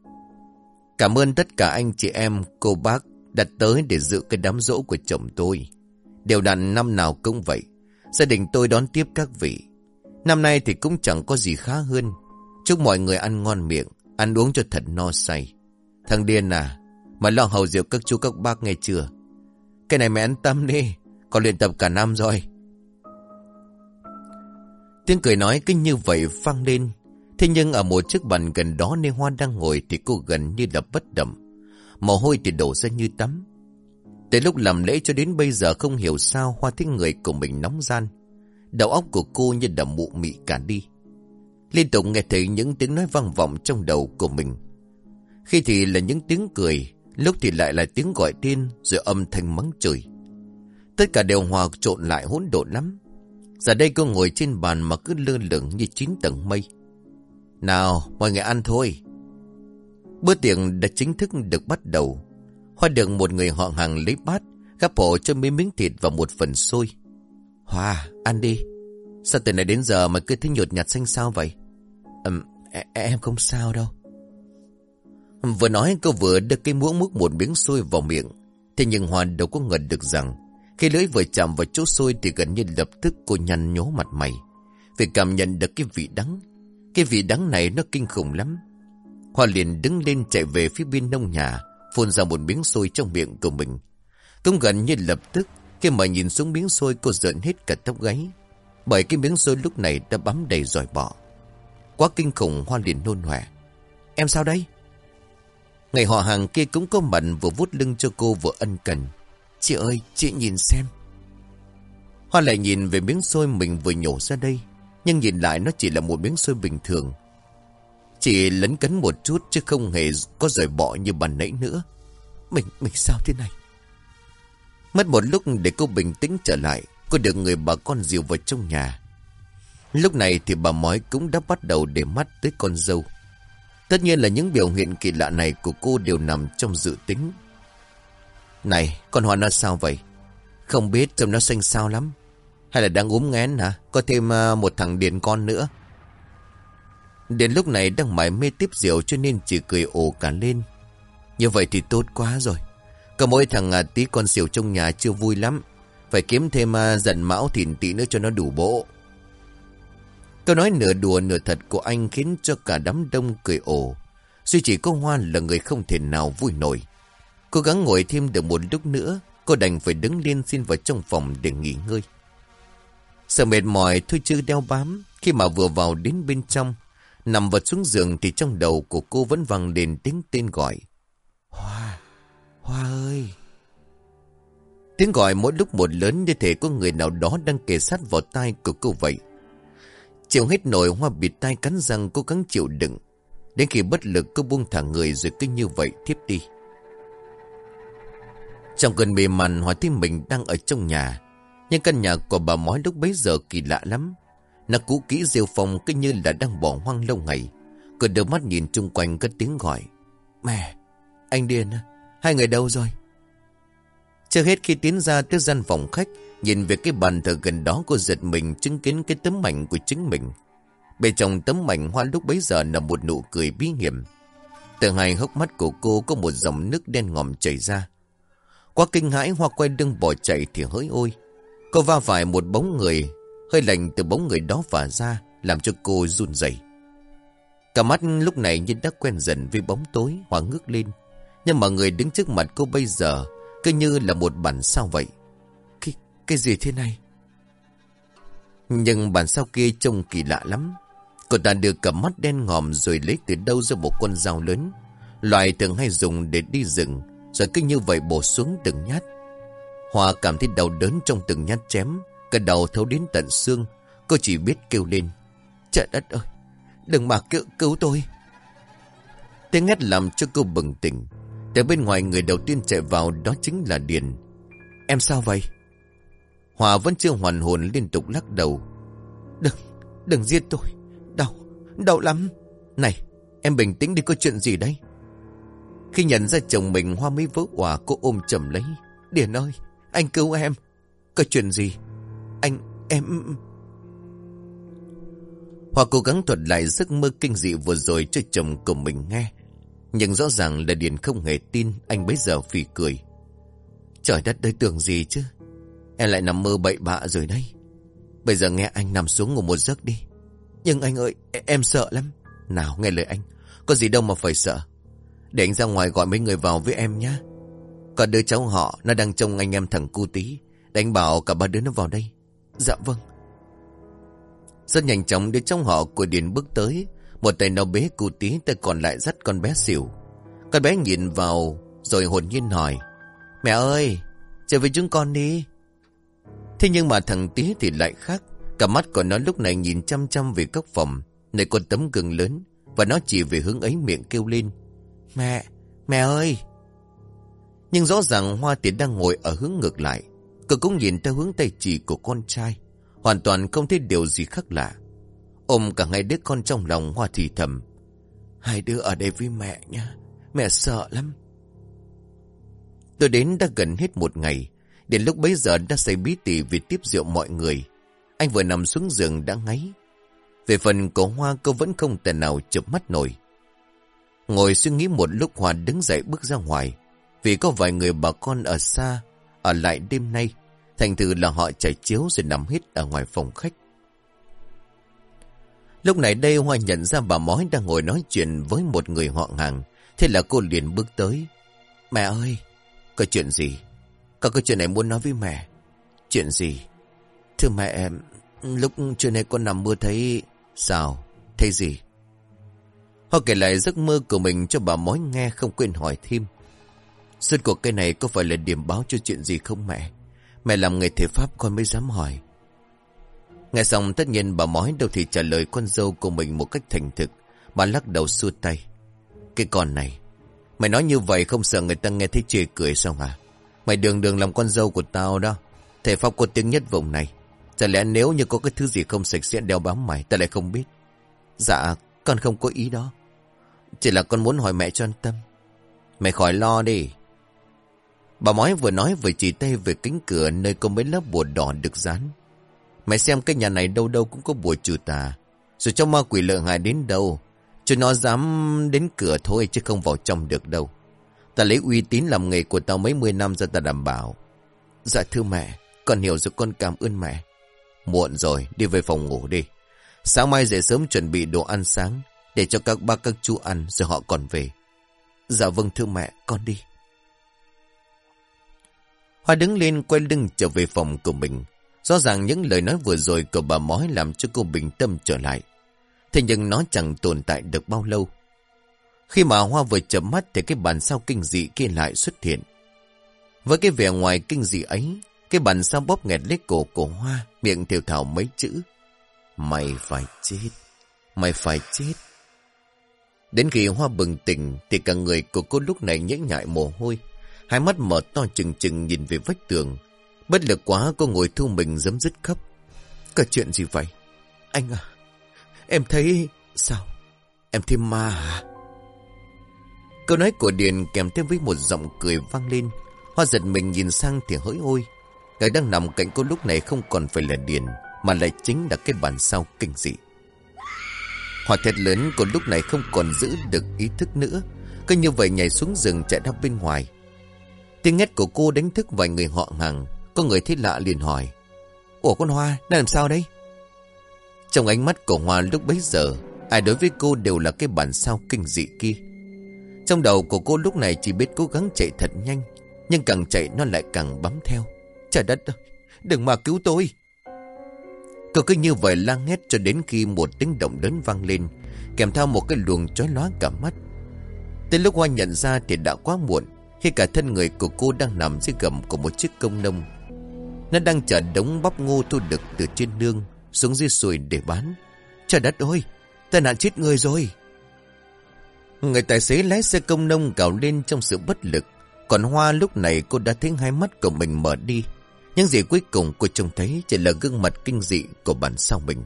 [SPEAKER 1] Cảm ơn tất cả anh chị em, cô bác đặt tới để dự cái đám rỗ của chồng tôi. Đều đặn năm nào cũng vậy. Gia đình tôi đón tiếp các vị. Năm nay thì cũng chẳng có gì khá hơn. Chúc mọi người ăn ngon miệng, ăn uống cho thật no say. Thằng điên à, mà lo hầu rượu các chú các bác nghe chưa? Cái này mẹ an tâm đi, con luyện tập cả năm rồi. Tiếng cười nói cứ như vậy vang lên. Thế nhưng ở một chiếc bàn gần đó nơi Hoa đang ngồi thì cô gần như là bất động. Mồ hôi thì đổ ra như tắm. Từ lúc làm lễ cho đến bây giờ không hiểu sao Hoa thấy người của mình nóng gian. Đầu óc của cô như đã mụ mị cả đi. Liên tục nghe thấy những tiếng nói vang vọng trong đầu của mình. Khi thì là những tiếng cười, lúc thì lại là tiếng gọi tên rồi âm thanh mắng chửi. Tất cả đều hòa trộn lại hỗn độn lắm. Giờ đây cô ngồi trên bàn mà cứ lơ lửng như chín tầng mây. Nào, mọi người ăn thôi. Bữa tiệc đã chính thức được bắt đầu. Hoa được một người họ hàng lấy bát, gắp hộ cho mấy miếng thịt và một phần xôi. Hoa, ăn đi. Sao từ này đến giờ mà cứ thấy nhột nhạt xanh sao vậy? Ừm, e, e, em không sao đâu. Vừa nói cô vừa đưa cái muỗng múc một miếng xôi vào miệng. Thế nhưng Hoa đâu có ngờ được rằng khi lưỡi vừa chạm vào chỗ xôi thì gần như lập tức cô nhăn nhố mặt mày. Vì cảm nhận được cái vị đắng. Cái vị đắng này nó kinh khủng lắm. Hoa liền đứng lên chạy về phía bên nông nhà, phun ra một miếng xôi trong miệng của mình. Cũng gần như lập tức, khi mà nhìn xuống miếng xôi cô giận hết cả tóc gáy. Bởi cái miếng xôi lúc này đã bám đầy rồi bỏ Quá kinh khủng Hoa liền nôn hòe. Em sao đây? Ngày họ hàng kia cũng có mặt vừa vút lưng cho cô vừa ân cần. Chị ơi, chị nhìn xem. Hoa lại nhìn về miếng xôi mình vừa nhổ ra đây. Nhưng nhìn lại nó chỉ là một miếng xôi bình thường. Chỉ lấn cấn một chút chứ không hề có rời bỏ như bàn nãy nữa. Mình, mình sao thế này? Mất một lúc để cô bình tĩnh trở lại, cô được người bà con dìu vào trong nhà. Lúc này thì bà mói cũng đã bắt đầu để mắt tới con dâu. Tất nhiên là những biểu hiện kỳ lạ này của cô đều nằm trong dự tính. Này, con Hoa nó sao vậy? Không biết trông nó xanh sao lắm. Hay là đang ốm ngén hả? Có thêm à, một thằng điền con nữa. Đến lúc này đang mải mê tiếp rượu cho nên chỉ cười ồ cả lên. Như vậy thì tốt quá rồi. Có mỗi thằng à, tí con xỉu trong nhà chưa vui lắm. Phải kiếm thêm à, giận dần mão thìn tí nữa cho nó đủ bộ. Câu nói nửa đùa nửa thật của anh khiến cho cả đám đông cười ồ. Duy chỉ có Hoa là người không thể nào vui nổi. Cố gắng ngồi thêm được một lúc nữa, cô đành phải đứng lên xin vào trong phòng để nghỉ ngơi. Sợ mệt mỏi thôi chưa đeo bám, khi mà vừa vào đến bên trong, nằm vật xuống giường thì trong đầu của cô vẫn vang lên tiếng tên gọi. Hoa, Hoa ơi! Tiếng gọi mỗi lúc một lớn như thể có người nào đó đang kề sát vào tai của cô vậy. Chịu hết nổi Hoa bịt tai cắn răng, cố gắng chịu đựng. Đến khi bất lực, cô buông thả người rồi cứ như vậy thiếp đi. Trong cơn mê màn Hoa thấy mình đang ở trong nhà Nhưng căn nhà của bà mói lúc bấy giờ kỳ lạ lắm Nó cũ kỹ rêu phong, cứ như là đang bỏ hoang lâu ngày Cứ đôi mắt nhìn chung quanh cất tiếng gọi Mẹ, Anh Điền à, Hai người đâu rồi chưa hết khi tiến ra tới gian phòng khách, Nhìn về cái bàn thờ gần đó cô giật mình chứng kiến cái tấm mảnh của chính mình. Bên trong tấm mảnh hoa lúc bấy giờ nằm một nụ cười bí hiểm. Từ hai hốc mắt của cô có một dòng nước đen ngòm chảy ra. Quá kinh hãi Hoa quay đưng bỏ chạy thì hỡi ôi Cô va phải một bóng người, Hơi lạnh từ bóng người đó phả ra, Làm cho cô run rẩy. Cả mắt lúc này như đã quen dần với bóng tối, Hoa ngước lên. Nhưng mà người đứng trước mặt cô bây giờ cứ như là một bản sao vậy? Cái, cái gì thế này? Nhưng bản sao kia trông kỳ lạ lắm. Cô ta đưa cầm mắt đen ngòm Rồi lấy từ đâu ra một con dao lớn. Loại thường hay dùng để đi rừng rồi cứ như vậy bổ xuống từng nhát. Hòa cảm thấy đau đớn trong từng nhát chém Cả đầu thấu đến tận xương. Cô chỉ biết kêu lên Trời đất ơi Đừng mà cứu, cứu tôi. Tiếng hét làm cho cô bừng tỉnh. Từ bên ngoài người đầu tiên chạy vào Đó chính là Điền Em sao vậy Hòa vẫn chưa hoàn hồn liên tục lắc đầu Đừng, đừng giết tôi Đau, đau lắm Này, em bình tĩnh đi có chuyện gì đấy khi nhận ra chồng mình hoa mới vỡ quả cô ôm chầm lấy. Điền ơi, anh cứu em. Có chuyện gì? Anh, em... Hoa cố gắng thuật lại giấc mơ kinh dị vừa rồi cho chồng của mình nghe. Nhưng rõ ràng là Điền không hề tin anh bấy giờ phì cười. Trời đất đây tưởng gì chứ? Em lại nằm mơ bậy bạ rồi đây. Bây giờ nghe anh nằm xuống ngủ một giấc đi. Nhưng anh ơi, e- em sợ lắm. Nào nghe lời anh, có gì đâu mà phải sợ. Để anh ra ngoài gọi mấy người vào với em nhé Còn đứa cháu họ Nó đang trông anh em thằng cu tí Đánh bảo cả ba đứa nó vào đây Dạ vâng Rất nhanh chóng đứa cháu họ của Điền bước tới một tay nó bế cụ tí Tay còn lại dắt con bé xỉu Con bé nhìn vào Rồi hồn nhiên hỏi Mẹ ơi Trở về chúng con đi Thế nhưng mà thằng tí thì lại khác Cả mắt của nó lúc này nhìn chăm chăm về góc phòng Nơi con tấm gương lớn Và nó chỉ về hướng ấy miệng kêu lên Mẹ, mẹ ơi! Nhưng rõ ràng Hoa Tiến đang ngồi ở hướng ngược lại. Cô cũng nhìn theo hướng tay chỉ của con trai. Hoàn toàn không thấy điều gì khác lạ. Ôm cả hai đứa con trong lòng Hoa thì thầm. Hai đứa ở đây với mẹ nha. Mẹ sợ lắm. Tôi đến đã gần hết một ngày. Đến lúc bấy giờ đã say bí tỉ vì tiếp rượu mọi người. Anh vừa nằm xuống giường đã ngáy. Về phần của Hoa cô vẫn không thể nào chụp mắt nổi. Ngồi suy nghĩ một lúc hoa đứng dậy bước ra ngoài. Vì có vài người bà con ở xa, ở lại đêm nay. Thành thử là họ chạy chiếu rồi nằm hết ở ngoài phòng khách. Lúc này đây Hoa nhận ra bà mói đang ngồi nói chuyện với một người họ hàng. Thế là cô liền bước tới. Mẹ ơi, có chuyện gì? Có cái chuyện này muốn nói với mẹ. Chuyện gì? Thưa mẹ, lúc trưa nay con nằm mơ thấy... Sao? Thấy gì? Họ kể lại giấc mơ của mình cho bà mối nghe không quên hỏi thêm. Suốt cuộc cây này có phải là điểm báo cho chuyện gì không mẹ? Mẹ làm nghề thể pháp con mới dám hỏi. Nghe xong tất nhiên bà mói đâu thì trả lời con dâu của mình một cách thành thực. Bà lắc đầu xua tay. Cái con này, mày nói như vậy không sợ người ta nghe thấy chê cười sao hả? Mày đường đường làm con dâu của tao đó. Thể pháp có tiếng nhất vùng này. Chả lẽ nếu như có cái thứ gì không sạch sẽ đeo bám mày, ta lại không biết. Dạ, con không có ý đó. Chỉ là con muốn hỏi mẹ cho an tâm. mày khỏi lo đi. Bà mói vừa nói vừa chỉ tay về cánh cửa nơi có mấy lớp bùa đỏ được dán. Mẹ xem cái nhà này đâu đâu cũng có bùa trừ tà. Rồi cho ma quỷ lợi hại đến đâu. Cho nó dám đến cửa thôi chứ không vào trong được đâu. Ta lấy uy tín làm nghề của tao mấy mươi năm ra ta đảm bảo. Dạ thưa mẹ, con hiểu rồi con cảm ơn mẹ. Muộn rồi, đi về phòng ngủ đi. Sáng mai dậy sớm chuẩn bị đồ ăn sáng. Để cho các bác các chú ăn rồi họ còn về. Dạ vâng thưa mẹ, con đi. Hoa đứng lên quay lưng trở về phòng của mình. Rõ ràng những lời nói vừa rồi của bà mói làm cho cô bình tâm trở lại. Thế nhưng nó chẳng tồn tại được bao lâu. Khi mà Hoa vừa chấm mắt thì cái bàn sao kinh dị kia lại xuất hiện. Với cái vẻ ngoài kinh dị ấy, cái bàn sao bóp nghẹt lấy cổ của Hoa, miệng thiểu thảo mấy chữ. Mày phải chết, mày phải chết. Đến khi Hoa bừng tỉnh thì cả người của cô lúc này nhễ nhại mồ hôi. Hai mắt mở to chừng chừng nhìn về vách tường. Bất lực quá cô ngồi thu mình dấm dứt khóc. Cả chuyện gì vậy? Anh à, em thấy... Sao? Em thấy ma à? Câu nói của Điền kèm thêm với một giọng cười vang lên. Hoa giật mình nhìn sang thì hỡi ôi. Người đang nằm cạnh cô lúc này không còn phải là Điền, mà lại chính là cái bản sao kinh dị. Hoa thét lớn cô lúc này không còn giữ được ý thức nữa. Cứ như vậy nhảy xuống rừng chạy ra bên ngoài. Tiếng ngét của cô đánh thức vài người họ hàng. Có người thấy lạ liền hỏi. Ủa con Hoa, đang làm sao đây? Trong ánh mắt của Hoa lúc bấy giờ, ai đối với cô đều là cái bản sao kinh dị kia. Trong đầu của cô lúc này chỉ biết cố gắng chạy thật nhanh, nhưng càng chạy nó lại càng bám theo. Trời đất ơi, đừng mà cứu tôi. Cô cứ như vậy lang hét cho đến khi một tiếng động lớn vang lên, kèm theo một cái luồng chói lóa cả mắt. Tới lúc Hoa nhận ra thì đã quá muộn, khi cả thân người của cô đang nằm dưới gầm của một chiếc công nông. Nó đang chở đống bắp ngô thu được từ trên nương xuống dưới sùi để bán. Trời đất ơi, tai nạn chết người rồi. Người tài xế lái xe công nông gào lên trong sự bất lực. Còn Hoa lúc này cô đã thấy hai mắt của mình mở đi. Nhưng gì cuối cùng cô trông thấy chỉ là gương mặt kinh dị của bản sao mình.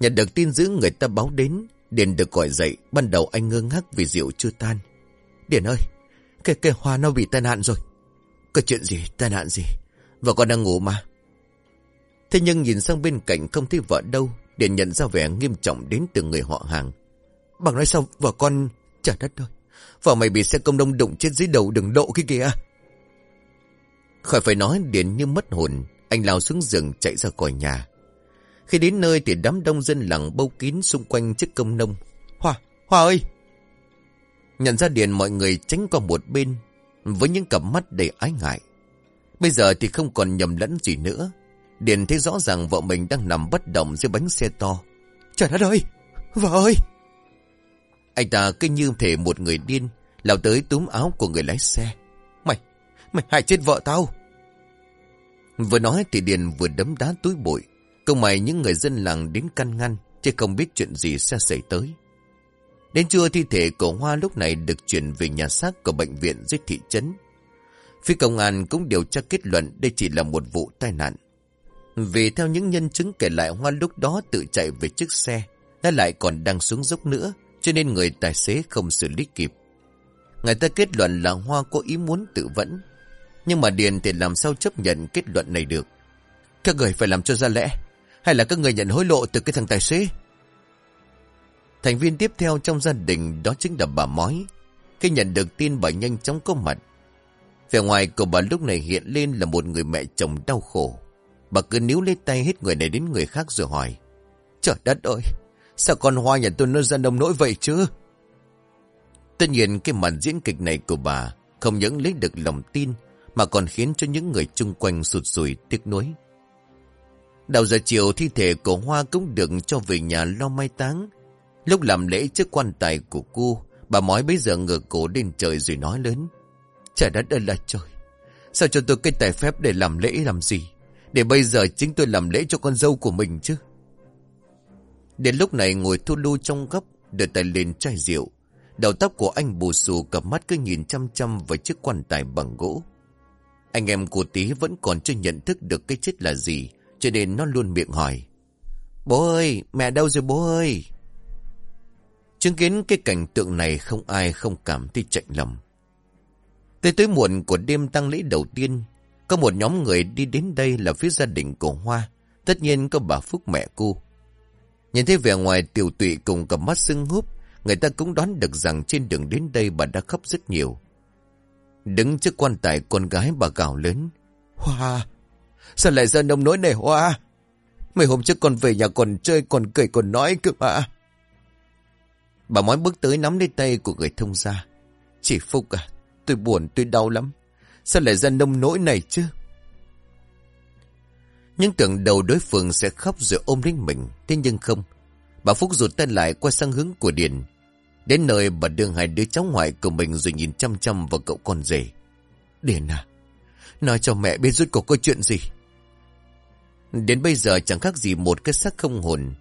[SPEAKER 1] Nhận được tin dữ người ta báo đến, Điền được gọi dậy, ban đầu anh ngơ ngác vì rượu chưa tan. Điền ơi, cái, cây Hoa nó bị tai nạn rồi. Có chuyện gì, tai nạn gì? Vợ con đang ngủ mà. Thế nhưng nhìn sang bên cạnh không thấy vợ đâu, để nhận ra vẻ nghiêm trọng đến từ người họ hàng. Bằng nói sao vợ con... Trời đất thôi. Vợ mày bị xe công đông đụng chết dưới đầu đường độ kia kìa. Khỏi phải nói Điền như mất hồn. Anh lao xuống rừng chạy ra khỏi nhà. Khi đến nơi thì đám đông dân làng bâu kín xung quanh chiếc công nông. Hoa, Hoa ơi! Nhận ra Điền mọi người tránh qua một bên với những cặp mắt đầy ái ngại. Bây giờ thì không còn nhầm lẫn gì nữa. Điền thấy rõ ràng vợ mình đang nằm bất động dưới bánh xe to. Trời đất ơi! Vợ ơi! Anh ta cứ như thể một người điên, lao tới túm áo của người lái xe. Mày, mày hại chết vợ tao. Vừa nói thì Điền vừa đấm đá túi bụi. Công mày những người dân làng đến căn ngăn, chứ không biết chuyện gì sẽ xảy tới. Đến trưa thi thể của Hoa lúc này được chuyển về nhà xác của bệnh viện dưới thị trấn. Phía công an cũng điều tra kết luận đây chỉ là một vụ tai nạn. Vì theo những nhân chứng kể lại Hoa lúc đó tự chạy về chiếc xe, nó lại còn đang xuống dốc nữa, cho nên người tài xế không xử lý kịp. Người ta kết luận là Hoa có ý muốn tự vẫn. Nhưng mà Điền thì làm sao chấp nhận kết luận này được. Các người phải làm cho ra lẽ. Hay là các người nhận hối lộ từ cái thằng tài xế? Thành viên tiếp theo trong gia đình đó chính là bà Mói. Khi nhận được tin bà nhanh chóng có mặt. Vẻ ngoài của bà lúc này hiện lên là một người mẹ chồng đau khổ. Bà cứ níu lấy tay hết người này đến người khác rồi hỏi. Trời đất ơi! Sao con Hoa nhà tôi nó ra nông nỗi vậy chứ? Tất nhiên cái màn diễn kịch này của bà không những lấy được lòng tin mà còn khiến cho những người chung quanh sụt sùi tiếc nuối. Đầu giờ chiều thi thể của Hoa cũng được cho về nhà lo mai táng. Lúc làm lễ trước quan tài của cô, bà mói bây giờ ngửa cổ lên trời rồi nói lớn. Trời đất ơi là trời! Sao cho tôi cái tài phép để làm lễ làm gì? Để bây giờ chính tôi làm lễ cho con dâu của mình chứ? Đến lúc này ngồi thu lưu trong góc, đưa tay lên chai rượu. Đầu tóc của anh bù xù cặp mắt cứ nhìn chăm chăm vào chiếc quan tài bằng gỗ. Anh em của tí vẫn còn chưa nhận thức được cái chết là gì, cho nên nó luôn miệng hỏi. Bố ơi, mẹ đâu rồi bố ơi? Chứng kiến cái cảnh tượng này không ai không cảm thấy chạnh lòng. Tới tối muộn của đêm tăng lễ đầu tiên, có một nhóm người đi đến đây là phía gia đình của Hoa. Tất nhiên có bà Phúc mẹ cô. Nhìn thấy vẻ ngoài tiểu tụy cùng cầm mắt sưng húp, người ta cũng đoán được rằng trên đường đến đây bà đã khóc rất nhiều. Đứng trước quan tài con gái bà gào lớn. Hoa! Sao lại ra nông nỗi này Hoa? Mấy hôm trước con về nhà còn chơi còn cười còn nói cơ mà. Bà mói bước tới nắm lấy tay của người thông gia. Chị Phúc à, tôi buồn tôi đau lắm. Sao lại ra nông nỗi này chứ? Nhưng tưởng đầu đối phương sẽ khóc rồi ôm lấy mình. Thế nhưng không. Bà Phúc rụt tay lại qua sang hướng của Điền. Đến nơi bà đưa hai đứa cháu ngoại của mình rồi nhìn chăm chăm vào cậu con rể. Điền à, nói cho mẹ biết rút cuộc có chuyện gì. Đến bây giờ chẳng khác gì một cái xác không hồn.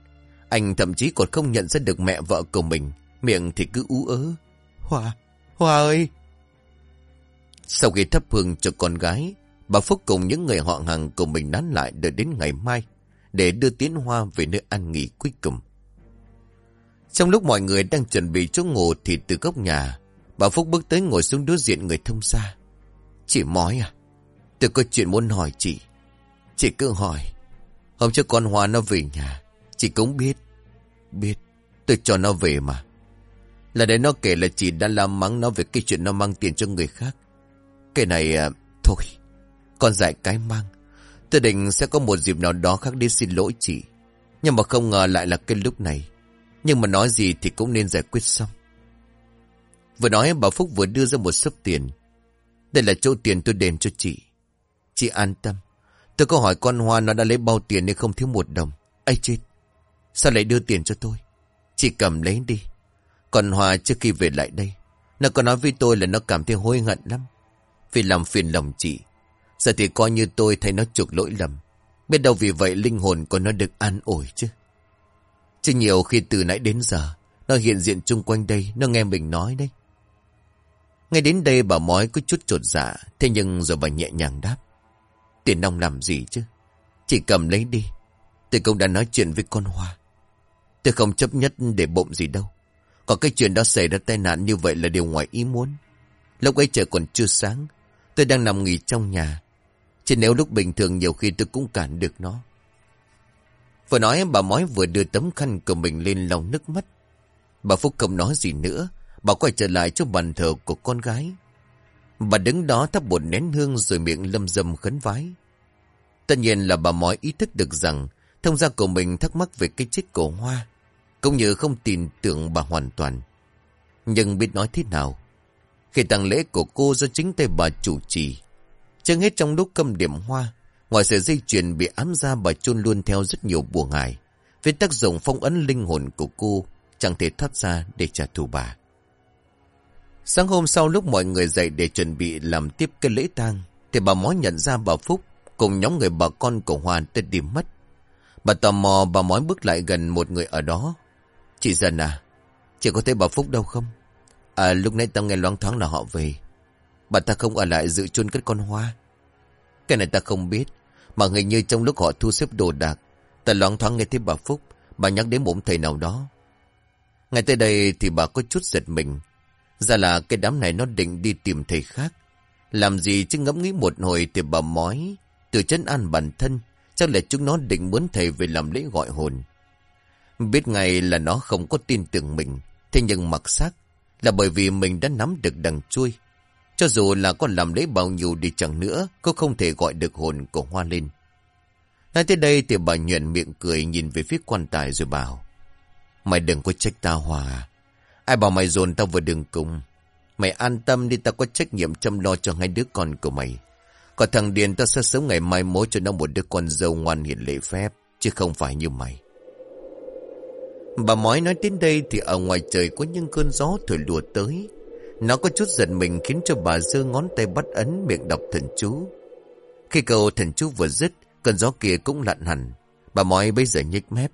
[SPEAKER 1] Anh thậm chí còn không nhận ra được mẹ vợ của mình. Miệng thì cứ ú ớ. Hoa, Hoa ơi! Sau khi thắp hương cho con gái, bà Phúc cùng những người họ hàng của mình nán lại đợi đến ngày mai để đưa tiến hoa về nơi an nghỉ cuối cùng. Trong lúc mọi người đang chuẩn bị chỗ ngủ thì từ góc nhà, bà Phúc bước tới ngồi xuống đối diện người thông xa. Chị mói à, tôi có chuyện muốn hỏi chị. Chị cứ hỏi, hôm trước con Hoa nó về nhà, chị cũng biết, biết, tôi cho nó về mà. Là để nó kể là chị đã làm mắng nó về cái chuyện nó mang tiền cho người khác. Cái này, à, thôi, con dạy cái mang. Tôi định sẽ có một dịp nào đó khác đến xin lỗi chị. Nhưng mà không ngờ lại là cái lúc này. Nhưng mà nói gì thì cũng nên giải quyết xong. Vừa nói bà Phúc vừa đưa ra một sấp tiền. Đây là chỗ tiền tôi đền cho chị. Chị an tâm. Tôi có hỏi con Hoa nó đã lấy bao tiền nên không thiếu một đồng. ấy chết. Sao lại đưa tiền cho tôi? Chị cầm lấy đi. Còn Hoa trước khi về lại đây. Nó có nói với tôi là nó cảm thấy hối hận lắm. Vì làm phiền lòng chị. Giờ thì coi như tôi thấy nó chuộc lỗi lầm. Biết đâu vì vậy linh hồn của nó được an ủi chứ. Chứ nhiều khi từ nãy đến giờ, nó hiện diện chung quanh đây, nó nghe mình nói đấy. Ngay đến đây bà mói có chút trột dạ, thế nhưng rồi bà nhẹ nhàng đáp. Tiền nông làm gì chứ? Chỉ cầm lấy đi. Tôi cũng đã nói chuyện với con Hoa. Tôi không chấp nhất để bụng gì đâu. Còn cái chuyện đó xảy ra tai nạn như vậy là điều ngoài ý muốn. Lúc ấy trời còn chưa sáng. Tôi đang nằm nghỉ trong nhà. Chứ nếu lúc bình thường nhiều khi tôi cũng cản được nó. Vừa nói, bà mói vừa đưa tấm khăn của mình lên lòng nước mắt. Bà Phúc không nói gì nữa. Bà quay trở lại chỗ bàn thờ của con gái. Bà đứng đó thắp một nén hương rồi miệng lâm dâm khấn vái. Tất nhiên là bà mói ý thức được rằng thông gia của mình thắc mắc về cái chết của Hoa. Cũng như không tin tưởng bà hoàn toàn. Nhưng biết nói thế nào. Khi tang lễ của cô do chính tay bà chủ trì. Chẳng hết trong lúc câm điểm Hoa. Ngoài sợi dây chuyền bị ám ra bà chôn luôn theo rất nhiều buồn ngải. Với tác dụng phong ấn linh hồn của cô chẳng thể thoát ra để trả thù bà. Sáng hôm sau lúc mọi người dậy để chuẩn bị làm tiếp cái lễ tang, thì bà mó nhận ra bà Phúc cùng nhóm người bà con của Hoa đã đi mất. Bà tò mò bà mói bước lại gần một người ở đó. Chị dần à, chị có thấy bà Phúc đâu không? À lúc nãy tao nghe loáng thoáng là họ về. Bà ta không ở lại dự chôn cất con Hoa. Cái này ta không biết, mà hình như trong lúc họ thu xếp đồ đạc, ta loáng thoáng nghe thấy bà Phúc, bà nhắc đến một thầy nào đó. Ngay tới đây thì bà có chút giật mình. Ra là cái đám này nó định đi tìm thầy khác. Làm gì chứ ngẫm nghĩ một hồi thì bà mói, từ chân an bản thân, chắc là chúng nó định muốn thầy về làm lễ gọi hồn. Biết ngay là nó không có tin tưởng mình, thế nhưng mặc xác là bởi vì mình đã nắm được đằng chui. Cho dù là con làm lấy bao nhiêu đi chẳng nữa, cũng không thể gọi được hồn của Hoa lên. Nói tới đây thì bà nhuận miệng cười nhìn về phía quan tài rồi bảo. Mày đừng có trách tao Hòa. Ai bảo mày dồn tao vào đường cùng. Mày an tâm đi tao có trách nhiệm chăm lo cho hai đứa con của mày. Còn thằng Điền tao sẽ sống ngày mai mối cho nó một đứa con dâu ngoan hiền lễ phép, chứ không phải như mày. Bà mói nói đến đây thì ở ngoài trời có những cơn gió thổi lùa tới. Nó có chút giật mình khiến cho bà giơ ngón tay bắt ấn miệng đọc thần chú. Khi cầu thần chú vừa dứt, cơn gió kia cũng lặn hẳn. Bà mói bây giờ nhích mép.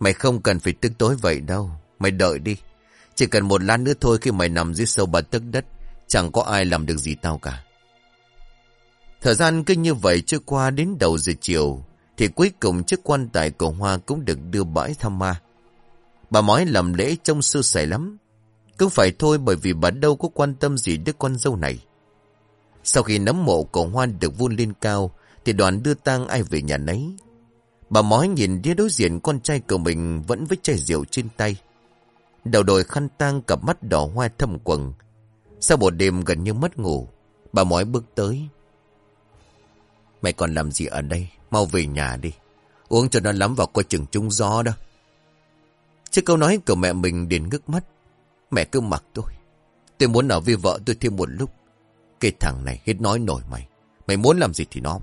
[SPEAKER 1] Mày không cần phải tức tối vậy đâu. Mày đợi đi. Chỉ cần một lát nữa thôi khi mày nằm dưới sâu bà tức đất, chẳng có ai làm được gì tao cả. Thời gian cứ như vậy trôi qua đến đầu giờ chiều, thì cuối cùng chiếc quan tài của Hoa cũng được đưa bãi thăm ma. Bà mói làm lễ trông sư sẻ lắm. cứ phải thôi bởi vì bà đâu có quan tâm gì đứa con dâu này. Sau khi nấm mộ cổ hoan được vun lên cao, thì đoàn đưa tang ai về nhà nấy. Bà mói nhìn đứa đối diện con trai của mình vẫn với chai rượu trên tay. Đầu đội khăn tang cặp mắt đỏ hoa thâm quầng. Sau một đêm gần như mất ngủ, bà mói bước tới. Mày còn làm gì ở đây? Mau về nhà đi. Uống cho nó lắm vào coi chừng trung gió đó. Trước câu nói của mẹ mình đến ngước mắt. Mẹ cứ mặc tôi. Tôi muốn ở với vợ tôi thêm một lúc. Cái thằng này hết nói nổi mày. Mày muốn làm gì thì nó.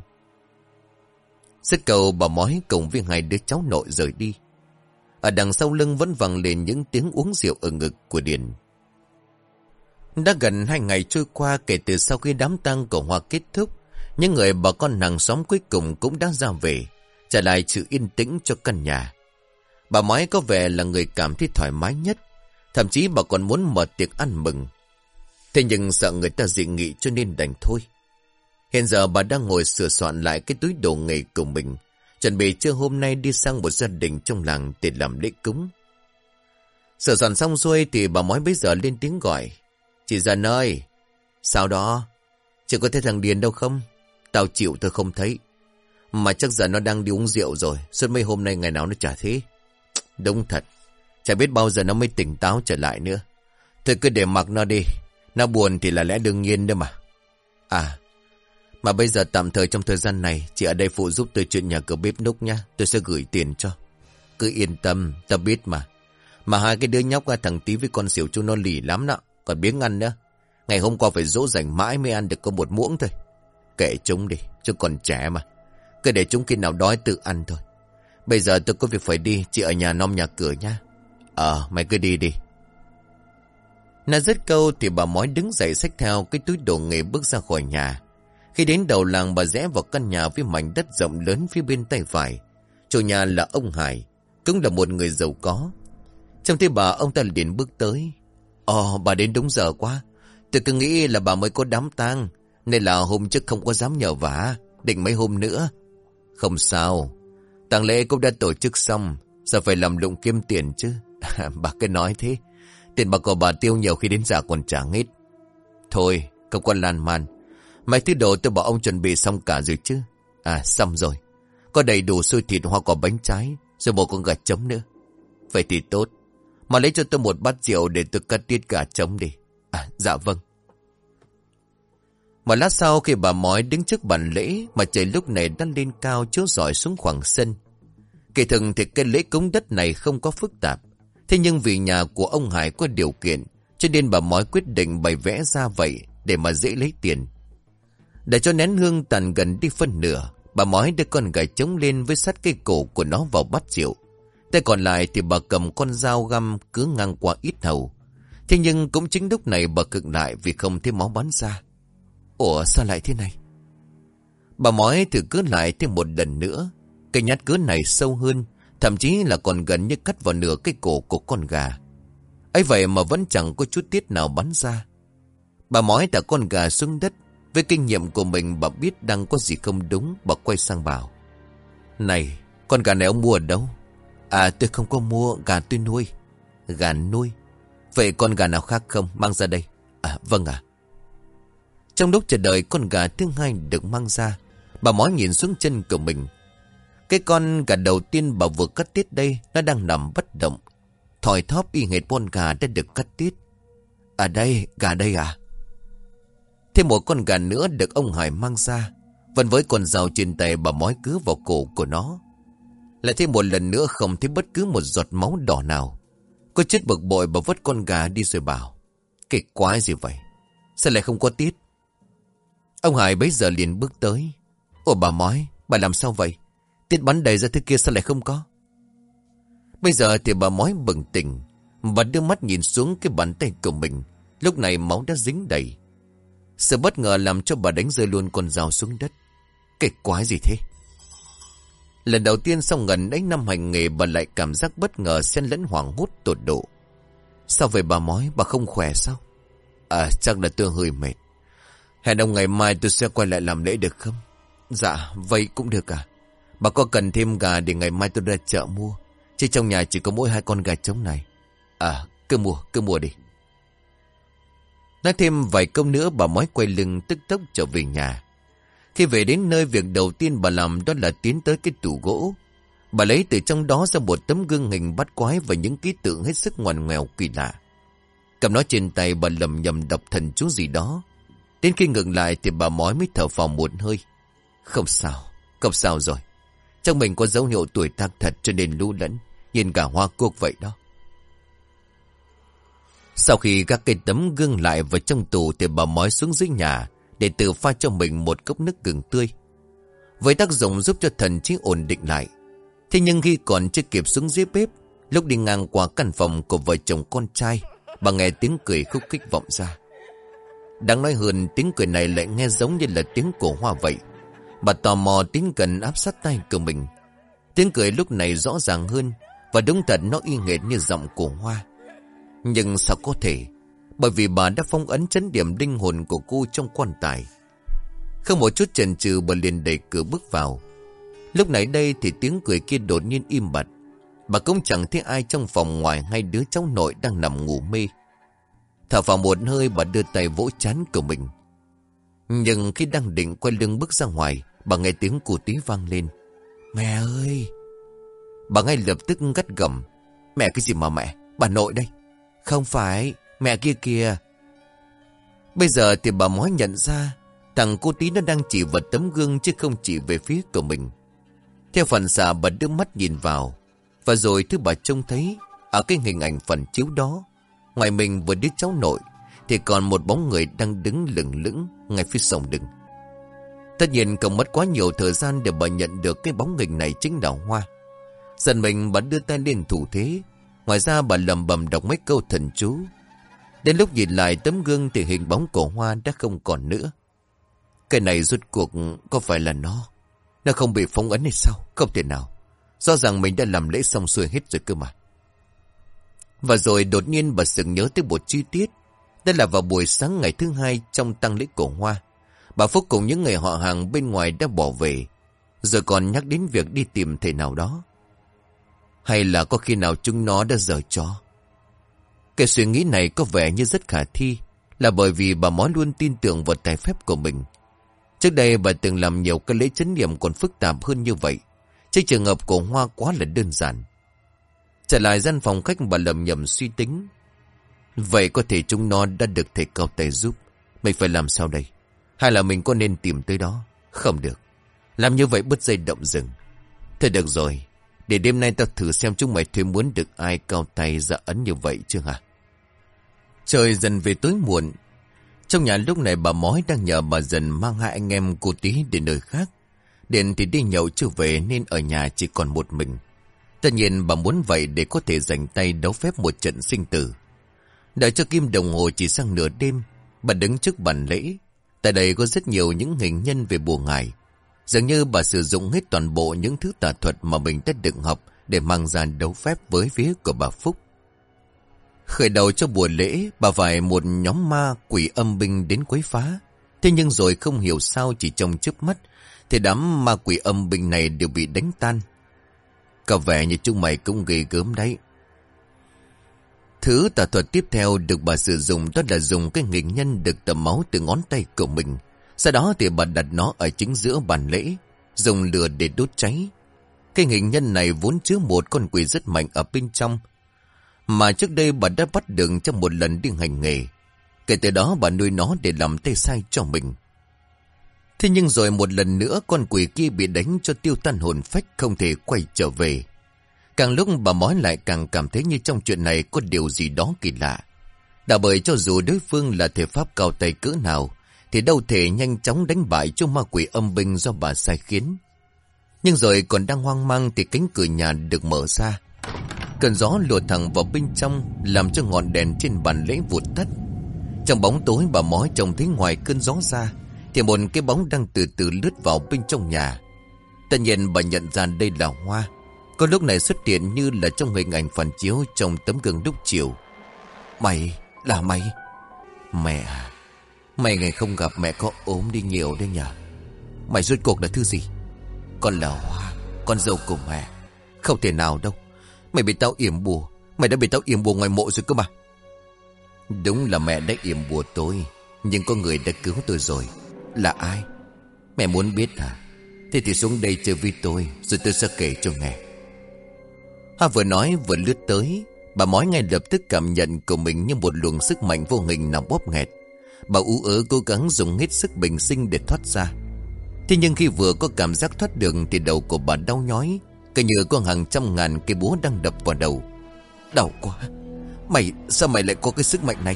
[SPEAKER 1] Sức cầu bà mói cùng với hai đứa cháu nội rời đi. Ở đằng sau lưng vẫn vang lên những tiếng uống rượu ở ngực của Điền. Đã gần hai ngày trôi qua kể từ sau khi đám tang của Hoa kết thúc, những người bà con nàng xóm cuối cùng cũng đã ra về, trả lại sự yên tĩnh cho căn nhà. Bà mái có vẻ là người cảm thấy thoải mái nhất, thậm chí bà còn muốn mở tiệc ăn mừng. Thế nhưng sợ người ta dị nghị cho nên đành thôi. Hiện giờ bà đang ngồi sửa soạn lại cái túi đồ nghề của mình. Chuẩn bị trưa hôm nay đi sang một gia đình trong làng để làm lễ cúng. Sửa soạn xong xuôi thì bà mói bây giờ lên tiếng gọi. Chị Dân ơi! Sao đó? Chị có thấy thằng Điền đâu không? Tao chịu tôi không thấy. Mà chắc giờ nó đang đi uống rượu rồi. Suốt mấy hôm nay ngày nào nó chả thế. Đúng thật. Chả biết bao giờ nó mới tỉnh táo trở lại nữa. Thôi cứ để mặc nó đi. Nó buồn thì là lẽ đương nhiên đó mà. À. Mà bây giờ tạm thời trong thời gian này. Chị ở đây phụ giúp tôi chuyện nhà cửa bếp núc nha. Tôi sẽ gửi tiền cho. Cứ yên tâm. ta biết mà. Mà hai cái đứa nhóc thằng tí với con xỉu chú nó lì lắm đó. Còn biếng ăn nữa. Ngày hôm qua phải dỗ dành mãi mới ăn được có một muỗng thôi. Kệ chúng đi. Chứ còn trẻ mà. Cứ để chúng khi nào đói tự ăn thôi. Bây giờ tôi có việc phải đi. Chị ở nhà nom nhà cửa nha. Ờ mày cứ đi đi. Nói dứt câu thì bà mói đứng dậy xách theo cái túi đồ nghề bước ra khỏi nhà. Khi đến đầu làng bà rẽ vào căn nhà với mảnh đất rộng lớn phía bên tay phải. Chủ nhà là ông Hải, cũng là một người giàu có. Trong khi bà ông ta liền bước tới. Ồ bà đến đúng giờ quá. Tôi cứ nghĩ là bà mới có đám tang Nên là hôm trước không có dám nhờ vả Định mấy hôm nữa Không sao Tàng lễ cũng đã tổ chức xong. Sao phải làm lụng kiếm tiền chứ? Bà cứ nói thế. Tiền bạc của bà tiêu nhiều khi đến giả còn trả hết Thôi không quan lan man. Mấy thứ đồ tôi bảo ông chuẩn bị xong cả rồi chứ. À xong rồi. Có đầy đủ xôi thịt, hoa quả, bánh trái, Rồi một con gà trống nữa. Vậy thì tốt. Mà lấy cho tôi một bát rượu để tôi cắt tiết gà trống đi. À dạ vâng. Mà lát sau khi bà mói đứng trước bàn lễ, Mà trời lúc này đang lên cao, chiếu rọi xuống khoảng sân Kỳ thường thì cái lễ cúng đất này không có phức tạp Thế nhưng vì nhà của ông Hải có điều kiện, Cho nên bà mói quyết định bày vẽ ra vậy Để mà dễ lấy tiền Để cho nén hương tàn gần đi phân nửa, Bà mói đưa con gà trống lên với sát cây cổ của nó vào bát rượu Tay còn lại thì bà cầm con dao găm cứ ngang qua ít hầu Thế nhưng cũng chính lúc này bà cực lại vì không thấy máu bắn ra. Ủa, sao lại thế này? Bà mói thử cứ lại thêm một lần nữa. Cây nhát cứa này sâu hơn, thậm chí là còn gần như cắt vào nửa cái cổ của con gà. ấy vậy mà vẫn chẳng có chút tiết nào bắn ra. Bà mói thả con gà xuống đất. Với kinh nghiệm của mình bà biết đang có gì không đúng, bà quay sang bảo. Này, con gà này ông mua ở đâu? À tôi không có mua, gà tôi nuôi. Gà nuôi? Vậy con gà nào khác không mang ra đây À vâng ạ Trong lúc chờ đợi con gà thứ hai được mang ra Bà mói nhìn xuống chân của mình cái con gà đầu tiên bà vừa cắt tiết đây Nó đang nằm bất động Thòi thóp y hệt con gà đã được cắt tiết À đây gà đây à Thêm một con gà nữa được ông Hải mang ra Vẫn với con dao trên tay bà mói cứ vào cổ của nó Lại thêm một lần nữa không thấy bất cứ một giọt máu đỏ nào có chết bực bội bà vứt con gà đi rồi bảo. Cái quái gì vậy? Sao lại không có tiết? Ông Hải bấy giờ liền bước tới. Ủa bà mói, bà làm sao vậy? Tiết bắn đầy ra thứ kia sao lại không có? Bây giờ thì bà mói bừng tỉnh. và đưa mắt nhìn xuống cái bàn tay của mình. Lúc này máu đã dính đầy. Sự bất ngờ làm cho bà đánh rơi luôn con dao xuống đất. Cái quái gì thế? Lần đầu tiên sau gần ấy năm hành nghề, bà lại cảm giác bất ngờ xen lẫn hoảng hốt tột độ. Sao về bà mói bà không khỏe sao? À chắc là tôi hơi mệt. Hẹn ông ngày mai tôi sẽ quay lại làm lễ được không? Dạ vậy cũng được à. Bà có cần thêm gà để ngày mai tôi ra chợ mua. Chứ trong nhà chỉ có mỗi hai con gà trống này. À cứ mua cứ mua đi. Nói thêm vài câu nữa bà mói quay lưng tức tốc trở về nhà. Khi về đến nơi việc đầu tiên bà làm đó là tiến tới cái tủ gỗ. Bà lấy từ trong đó ra một tấm gương hình bắt quái và những ký tượng hết sức ngoằn ngoèo kỳ lạ. Cầm nó trên tay bà lầm nhầm đọc thần chú gì đó. Đến khi ngừng lại thì bà mói mới thở phào một hơi. Không sao, không sao rồi. Trong mình có dấu hiệu tuổi tác thật cho nên lũ lẫn, nhìn cả hoa cuộc vậy đó. Sau khi các cây tấm gương lại vào trong tủ thì bà mói xuống dưới nhà, để tự pha cho mình một cốc nước gừng tươi. Với tác dụng giúp cho thần trí ổn định lại. Thế nhưng khi còn chưa kịp xuống dưới bếp, lúc đi ngang qua căn phòng của vợ chồng con trai, bà nghe tiếng cười khúc khích vọng ra. Đáng nói hơn tiếng cười này lại nghe giống như là tiếng cổ hoa vậy. Bà tò mò tiếng gần áp sát tay của mình. Tiếng cười lúc này rõ ràng hơn, và đúng thật nó y nghệt như giọng cổ hoa. Nhưng sao có thể? Bởi vì bà đã phong ấn chấn điểm linh hồn của cô trong quan tài. Không một chút chần chừ, bà liền đẩy cửa bước vào. Lúc nãy đây thì tiếng cười kia đột nhiên im bặt. Bà cũng chẳng thấy ai trong phòng ngoài hai đứa cháu nội đang nằm ngủ mê. Thở vào một hơi, bà đưa tay vỗ chán của mình. Nhưng khi đang định quay lưng bước ra ngoài Bà nghe tiếng cụ tí vang lên. Mẹ ơi! Bà ngay lập tức gắt gầm Mẹ cái gì mà mẹ? Bà nội đây. Không phải, Mẹ kia kìa. Bây giờ thì bà mới nhận ra Thằng cô tí nó đang chỉ vào tấm gương Chứ không chỉ về phía của mình. Theo phần xạ, bà đưa mắt nhìn vào. Và rồi thứ bà trông thấy, Ở cái hình ảnh phần chiếu đó, Ngoài mình vừa đứa cháu nội, Thì còn một bóng người đang đứng lửng lững Ngay phía sông đừng Tất nhiên cậu mất quá nhiều thời gian Để bà nhận được cái bóng hình này chính là Hoa. Dần mình bà đưa tay lên thủ thế. Ngoài ra bà lầm bầm đọc mấy câu thần chú. Đến lúc nhìn lại tấm gương Thì hình bóng của Hoa đã không còn nữa. Cái này rút cuộc Có phải là nó? Nó không bị phong ấn hay sao? Không thể nào. Do rằng mình đã làm lễ xong xuôi hết rồi cơ mà. Và rồi đột nhiên bà sừng nhớ tới một chi tiết. Đây là vào buổi sáng ngày thứ hai Trong tăng lễ cổ Hoa. Bà Phúc cùng những người họ hàng bên ngoài đã bỏ về giờ còn nhắc đến việc đi tìm thầy nào đó. Hay là có khi nào chúng nó đã dở cho Cái suy nghĩ này có vẻ như rất khả thi, Là bởi vì bà mó luôn tin tưởng vào tài phép của mình. Trước đây bà từng làm nhiều cái lễ chấn niệm còn phức tạp hơn như vậy, Chứ trường hợp của Hoa quá là đơn giản. Trở lại gian phòng khách bà lầm nhầm suy tính. Vậy có thể chúng nó đã được thầy cao tay giúp, Mình phải làm sao đây? Hay là mình có nên tìm tới đó Không được Làm như vậy bứt dây động rừng Thôi được rồi để đêm nay ta thử xem chúng mày thuê muốn được ai cao tay dạ ấn như vậy chưa hả? Trời dần về tối muộn. Trong nhà lúc này bà mói đang nhờ bà dần mang hai anh em cô tí đến nơi khác. Điện thì đi nhậu chưa về nên ở nhà chỉ còn một mình. Tất nhiên bà muốn vậy để có thể dành tay đấu phép một trận sinh tử. Đợi cho kim đồng hồ chỉ sang nửa đêm, bà đứng trước bàn lễ. Tại đây có rất nhiều những hình nhân về bùa ngải. Dường như bà sử dụng hết toàn bộ những thứ tà thuật mà mình đã đựng học để mang ra đấu phép với phía của bà Phúc. Khởi đầu cho buổi lễ, bà phải một nhóm ma quỷ âm binh đến quấy phá. Thế nhưng rồi không hiểu sao chỉ trong chớp mắt, thì đám ma quỷ âm binh này đều bị đánh tan. cả vẻ như chúng mày cũng ghê gớm đấy. Thứ tà thuật tiếp theo được bà sử dụng đó là dùng cái nghịch nhân được tầm máu từ ngón tay của mình. Sau đó thì bà đặt nó ở chính giữa bàn lễ, dùng lửa để đốt cháy. Cái nghịch nhân này vốn chứa một con quỷ rất mạnh ở bên trong, mà trước đây bà đã bắt được trong một lần đi hành nghề. Kể từ đó bà nuôi nó để làm tay sai cho mình. Thế nhưng rồi một lần nữa con quỷ kia bị đánh cho tiêu tan hồn phách không thể quay trở về. Càng lúc bà mói lại càng cảm thấy như trong chuyện này có điều gì đó kỳ lạ. Đã bởi cho dù đối phương là thể pháp cao tay cỡ nào, thì đâu thể nhanh chóng đánh bại cho ma quỷ âm binh do bà sai khiến. Nhưng rồi còn đang hoang mang thì cánh cửa nhà được mở ra. Cơn gió lùa thẳng vào bên trong làm cho ngọn đèn trên bàn lễ vụt tắt. Trong bóng tối bà mói trông thấy ngoài cơn gió ra thì một cái bóng đang từ từ lướt vào bên trong nhà. Tất nhiên bà nhận ra đây là Hoa. Có lúc này xuất hiện như là trong hình ảnh phản chiếu trong tấm gương lúc chiều. Mày, là mày. Mẹ. À, mày ngày không gặp mẹ có ốm đi nhiều đấy nhỉ Mày rốt cuộc là thứ gì? Con là Hoa Con dâu của mẹ. Không thể nào đâu. Mày bị tao yểm bùa Mày đã bị tao yểm bùa ngoài mộ rồi cơ mà. Đúng là mẹ đã yểm bùa tôi Nhưng có người đã cứu tôi rồi. Là ai? Mẹ muốn biết à Thế thì xuống đây chơi với tôi Rồi tôi sẽ kể cho nghe. Hoa vừa nói vừa lướt tới, Bà mói ngay lập tức cảm nhận của mình như một luồng sức mạnh vô hình nằm bóp nghẹt. Bà ú ớ cố gắng dùng hết sức bình sinh để thoát ra. Thế nhưng khi vừa có cảm giác thoát đường Thì đầu của bà đau nhói Cứ như có hàng trăm ngàn cây búa đang đập vào đầu. Đau quá! Mày, sao mày lại có cái sức mạnh này?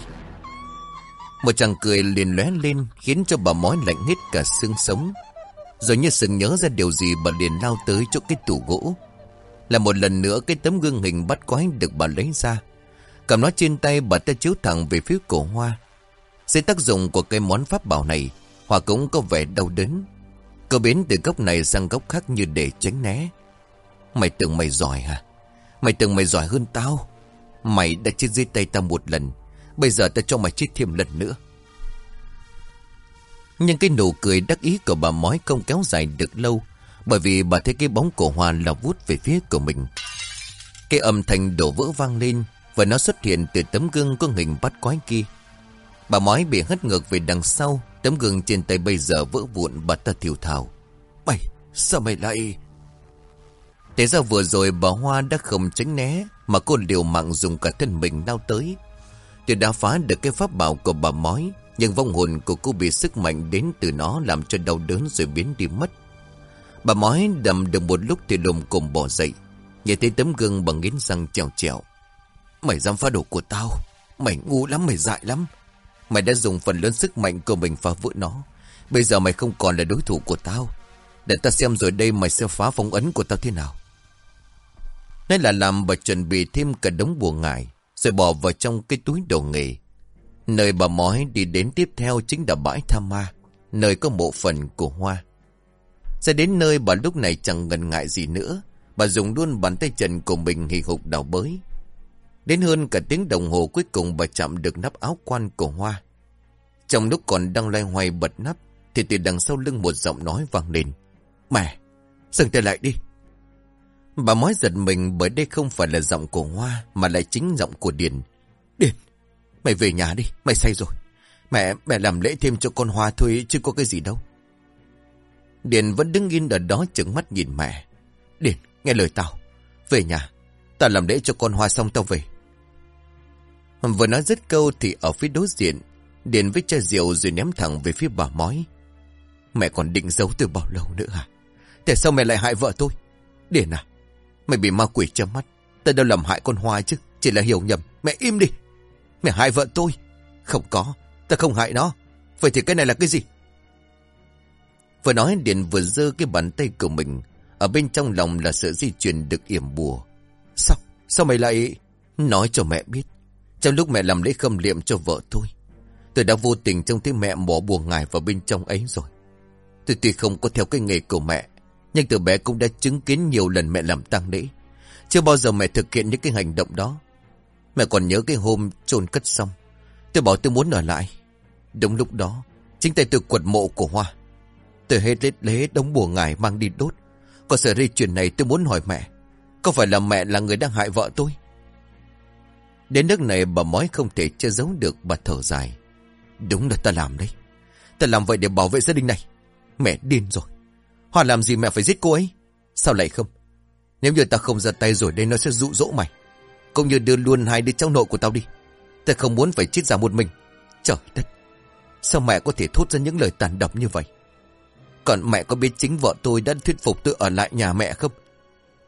[SPEAKER 1] Một chàng cười liền lóe lên, Khiến cho bà mói lạnh hết cả xương sống. Rồi như sừng nhớ ra điều gì, Bà liền lao tới chỗ cái tủ gỗ. Là một lần nữa cái tấm gương hình bắt quái được bà lấy ra. Cầm nó trên tay, bà ta chiếu thẳng về phía cổ hoa. Dưới tác dụng của cái món pháp bảo này, hoa cũng có vẻ đau đớn. Cô biến từ góc này sang góc khác như để tránh né. Mày tưởng mày giỏi hả? Mày tưởng mày giỏi hơn tao. Mày đã chết dưới tay tao một lần, Bây giờ ta cho mày chết thêm lần nữa. Nhưng cái nụ cười đắc ý của bà mói không kéo dài được lâu. Bởi vì bà thấy cái bóng của Hoa lao vút về phía của mình. Cái âm thanh đổ vỡ vang lên Và nó xuất hiện từ tấm gương có hình bắt quái kia. Bà mói bị hất ngược về đằng sau Tấm gương trên tay bây giờ vỡ vụn bà ta thiểu thảo Mày, sao mày lại... Thế ra vừa rồi bà Hoa đã không tránh né Mà cô liều mạng dùng cả thân mình lao tới. Tuy đã phá được cái pháp bảo của bà mói Nhưng vong hồn của cô bị sức mạnh đến từ nó Làm cho đau đớn rồi biến đi mất. Bà mói đầm được một lúc thì lùm cùng bỏ dậy Nhìn thấy tấm gương bằng nghiến răng trèo trèo. Mày dám phá đồ của tao? Mày ngu lắm, mày dại lắm. Mày đã dùng phần lớn sức mạnh của mình phá vỡ nó. Bây giờ mày không còn là đối thủ của tao. Để ta xem rồi đây mày sẽ phá phong ấn của tao thế nào. Nên là làm bà chuẩn bị thêm cả đống bùa ngải, Rồi bỏ vào trong cái túi đồ nghề. Nơi bà mói đi đến tiếp theo chính là bãi tham ma, Nơi có bộ phận của hoa. Sẽ đến nơi bà lúc này chẳng ngần ngại gì nữa Bà dùng luôn bàn tay trần của mình hì hục đào bới Đến hơn cả tiếng đồng hồ cuối cùng bà chạm được nắp áo quan của Hoa. Trong lúc còn đang loay hoay bật nắp, thì từ đằng sau lưng một giọng nói vang lên. Mẹ, dừng tay lại đi. Bà mói giật mình bởi đây không phải là giọng của Hoa, mà lại chính giọng của Điền. Điền, mày về nhà đi, mày say rồi. Mẹ, mẹ làm lễ thêm cho con Hoa thôi, chứ có cái gì đâu. Điền vẫn đứng yên ở đó chừng mắt nhìn mẹ. Điền, nghe lời tao. Về nhà, tao làm lễ cho con Hoa xong tao về. Vừa nói dứt câu thì ở phía đối diện, Điền với chai rượu rồi ném thẳng về phía bà mói. Mẹ còn định giấu từ bao lâu nữa hả? Tại sao mẹ lại hại vợ tôi? Điền à, mày bị ma quỷ châm mắt. tao đâu làm hại con Hoa chứ, chỉ là hiểu nhầm. Mẹ im đi. Mẹ hại vợ tôi. Không có, tao không hại nó. Vậy thì cái này là cái gì? Vừa nói Điền vừa giơ cái bàn tay của mình. Ở bên trong lòng là sự di chuyển được yểm bùa. Sao? Sao mày lại... Nói cho mẹ biết. Trong lúc mẹ làm lễ khâm liệm cho vợ tôi Tôi đã vô tình trông thấy mẹ bỏ buồn ngài vào bên trong ấy rồi Tôi tuy không có theo cái nghề của mẹ, Nhưng từ bé cũng đã chứng kiến nhiều lần mẹ làm tang lễ Chưa bao giờ mẹ thực hiện những cái hành động đó Mẹ còn nhớ cái hôm chôn cất xong, Tôi bảo tôi muốn ở lại Đúng lúc đó, Chính tay tôi quật mộ của Hoa Tôi hết lết lế đống bùa ngài mang đi đốt Có sợ dây chuyện này tôi muốn hỏi mẹ Có phải là mẹ là người đang hại vợ tôi Đến nước này bà mói không thể che giấu được, bà thở dài. Đúng là ta làm đấy. Ta làm vậy để bảo vệ gia đình này. Mẹ điên rồi. họ làm gì mẹ phải giết cô ấy? Sao lại không? Nếu như ta không ra tay rồi, đây nó sẽ dụ dỗ mày. Cũng như đưa luôn hai đứa cháu nội của tao đi. Ta không muốn phải chết ra một mình. Trời đất. Sao mẹ có thể thốt ra những lời tàn độc như vậy? Còn mẹ có biết chính vợ tôi đã thuyết phục tôi ở lại nhà mẹ không?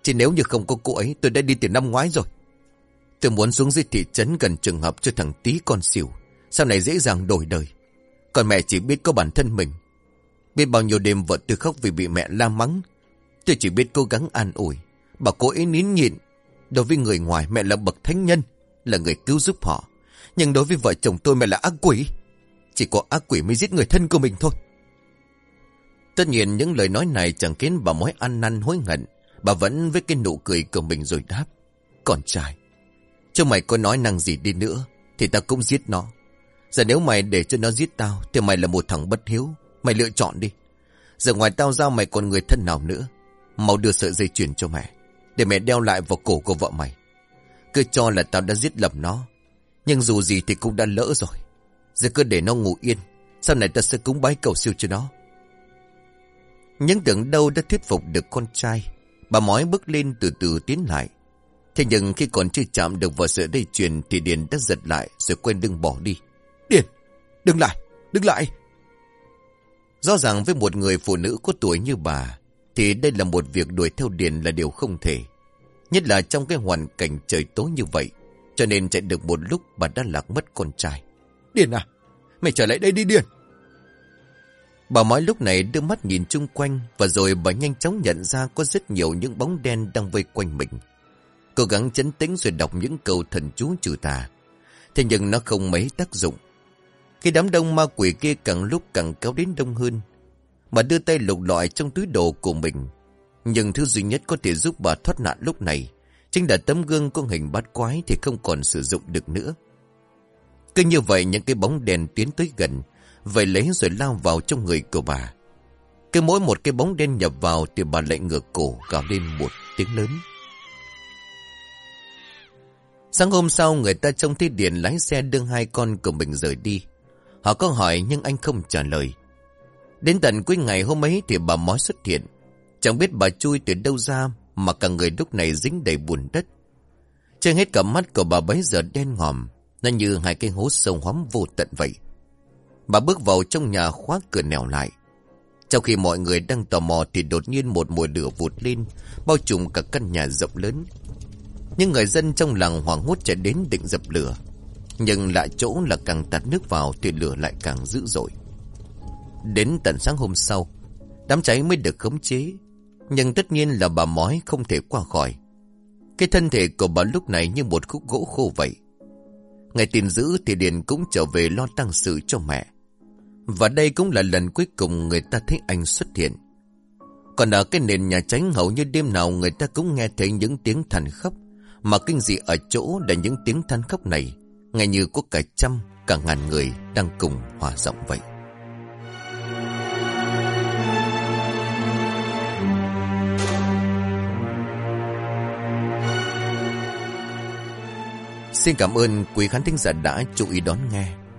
[SPEAKER 1] Chỉ nếu như không có cô ấy, tôi đã đi từ năm ngoái rồi. Tôi muốn xuống dưới thị trấn gần trường hợp cho thằng tí con xỉu. Sau này dễ dàng đổi đời. Còn mẹ chỉ biết có bản thân mình. Biết bao nhiêu đêm vợ tôi khóc vì bị mẹ la mắng. Tôi chỉ biết cố gắng an ủi. Bà cố ấy nín nhịn. Đối với người ngoài, mẹ là bậc thánh nhân. Là người cứu giúp họ. Nhưng đối với vợ chồng tôi, mẹ là ác quỷ. Chỉ có ác quỷ mới giết người thân của mình thôi. Tất nhiên những lời nói này chẳng khiến bà mối ăn năn hối hận. Bà vẫn với cái nụ cười của mình rồi đáp. Con trai, cho mày có nói năng gì đi nữa Thì ta cũng giết nó Giờ nếu mày để cho nó giết tao Thì mày là một thằng bất hiếu Mày lựa chọn đi Giờ ngoài tao ra mày còn người thân nào nữa Mau đưa sợi dây chuyền cho mẹ Để mẹ đeo lại vào cổ của vợ mày Cứ cho là tao đã giết lầm nó Nhưng dù gì thì cũng đã lỡ rồi Giờ cứ để nó ngủ yên Sau này ta sẽ cúng bái cầu siêu cho nó những tưởng đâu đã thuyết phục được con trai Bà mói bước lên từ từ tiến lại Thế nhưng khi còn chưa chạm được vào sợi dây chuyền thì Điền đã giật lại rồi quên đừng bỏ đi. Điền, đừng lại, đừng lại. Rõ ràng với một người phụ nữ có tuổi như bà thì đây là một việc đuổi theo Điền là điều không thể. Nhất là trong cái hoàn cảnh trời tối như vậy. Cho nên chạy được một lúc bà đã lạc mất con trai. Điền à, mày trở lại đây đi Điền. Bà mói lúc này đưa mắt nhìn chung quanh và rồi bà nhanh chóng nhận ra có rất nhiều những bóng đen đang vây quanh mình. Cố gắng chấn tĩnh rồi đọc những câu thần chú trừ tà. Thế nhưng nó không mấy tác dụng. Khi đám đông ma quỷ kia càng lúc càng kéo đến đông hơn. bà đưa tay lục lọi trong túi đồ của mình. Nhưng thứ duy nhất có thể giúp bà thoát nạn lúc này. Chính là tấm gương con hình bát quái thì không còn sử dụng được nữa. Cứ như vậy những cái bóng đèn tiến tới gần, vậy lấy rồi lao vào trong người của bà. Cứ mỗi một cái bóng đen nhập vào thì bà lại ngửa cổ gào lên một tiếng lớn. Sáng hôm sau người ta trông thấy Điền lái xe đưa hai con của mình rời đi. Họ có hỏi nhưng anh không trả lời. Đến tận cuối ngày hôm ấy thì bà mói xuất hiện. Chẳng biết bà chui từ đâu ra mà cả người lúc này dính đầy bùn đất. Trên hết cả mắt của bà bấy giờ đen ngòm, nó như hai cái hố sâu hóm vô tận vậy. Bà bước vào trong nhà khóa cửa nèo lại. Trong khi mọi người đang tò mò thì đột nhiên một mùi lửa vụt lên, bao trùm cả căn nhà rộng lớn. Những người dân trong làng hoảng hốt chạy đến định dập lửa. Nhưng lại chỗ là càng tạt nước vào thì lửa lại càng dữ dội. Đến tận sáng hôm sau, đám cháy mới được khống chế. Nhưng tất nhiên là bà mói không thể qua khỏi. Cái thân thể của bà lúc này như một khúc gỗ khô vậy. Ngày tin giữ thì Điền cũng trở về lo tăng sự cho mẹ. Và đây cũng là lần cuối cùng người ta thấy anh xuất hiện. Còn ở cái nền nhà tránh hầu như đêm nào người ta cũng nghe thấy những tiếng than khóc. Mà kinh dị ở chỗ là những tiếng than khóc này, ngay như có cả trăm, cả ngàn người đang cùng hòa giọng vậy. Xin cảm ơn quý khán thính giả đã chú ý đón nghe.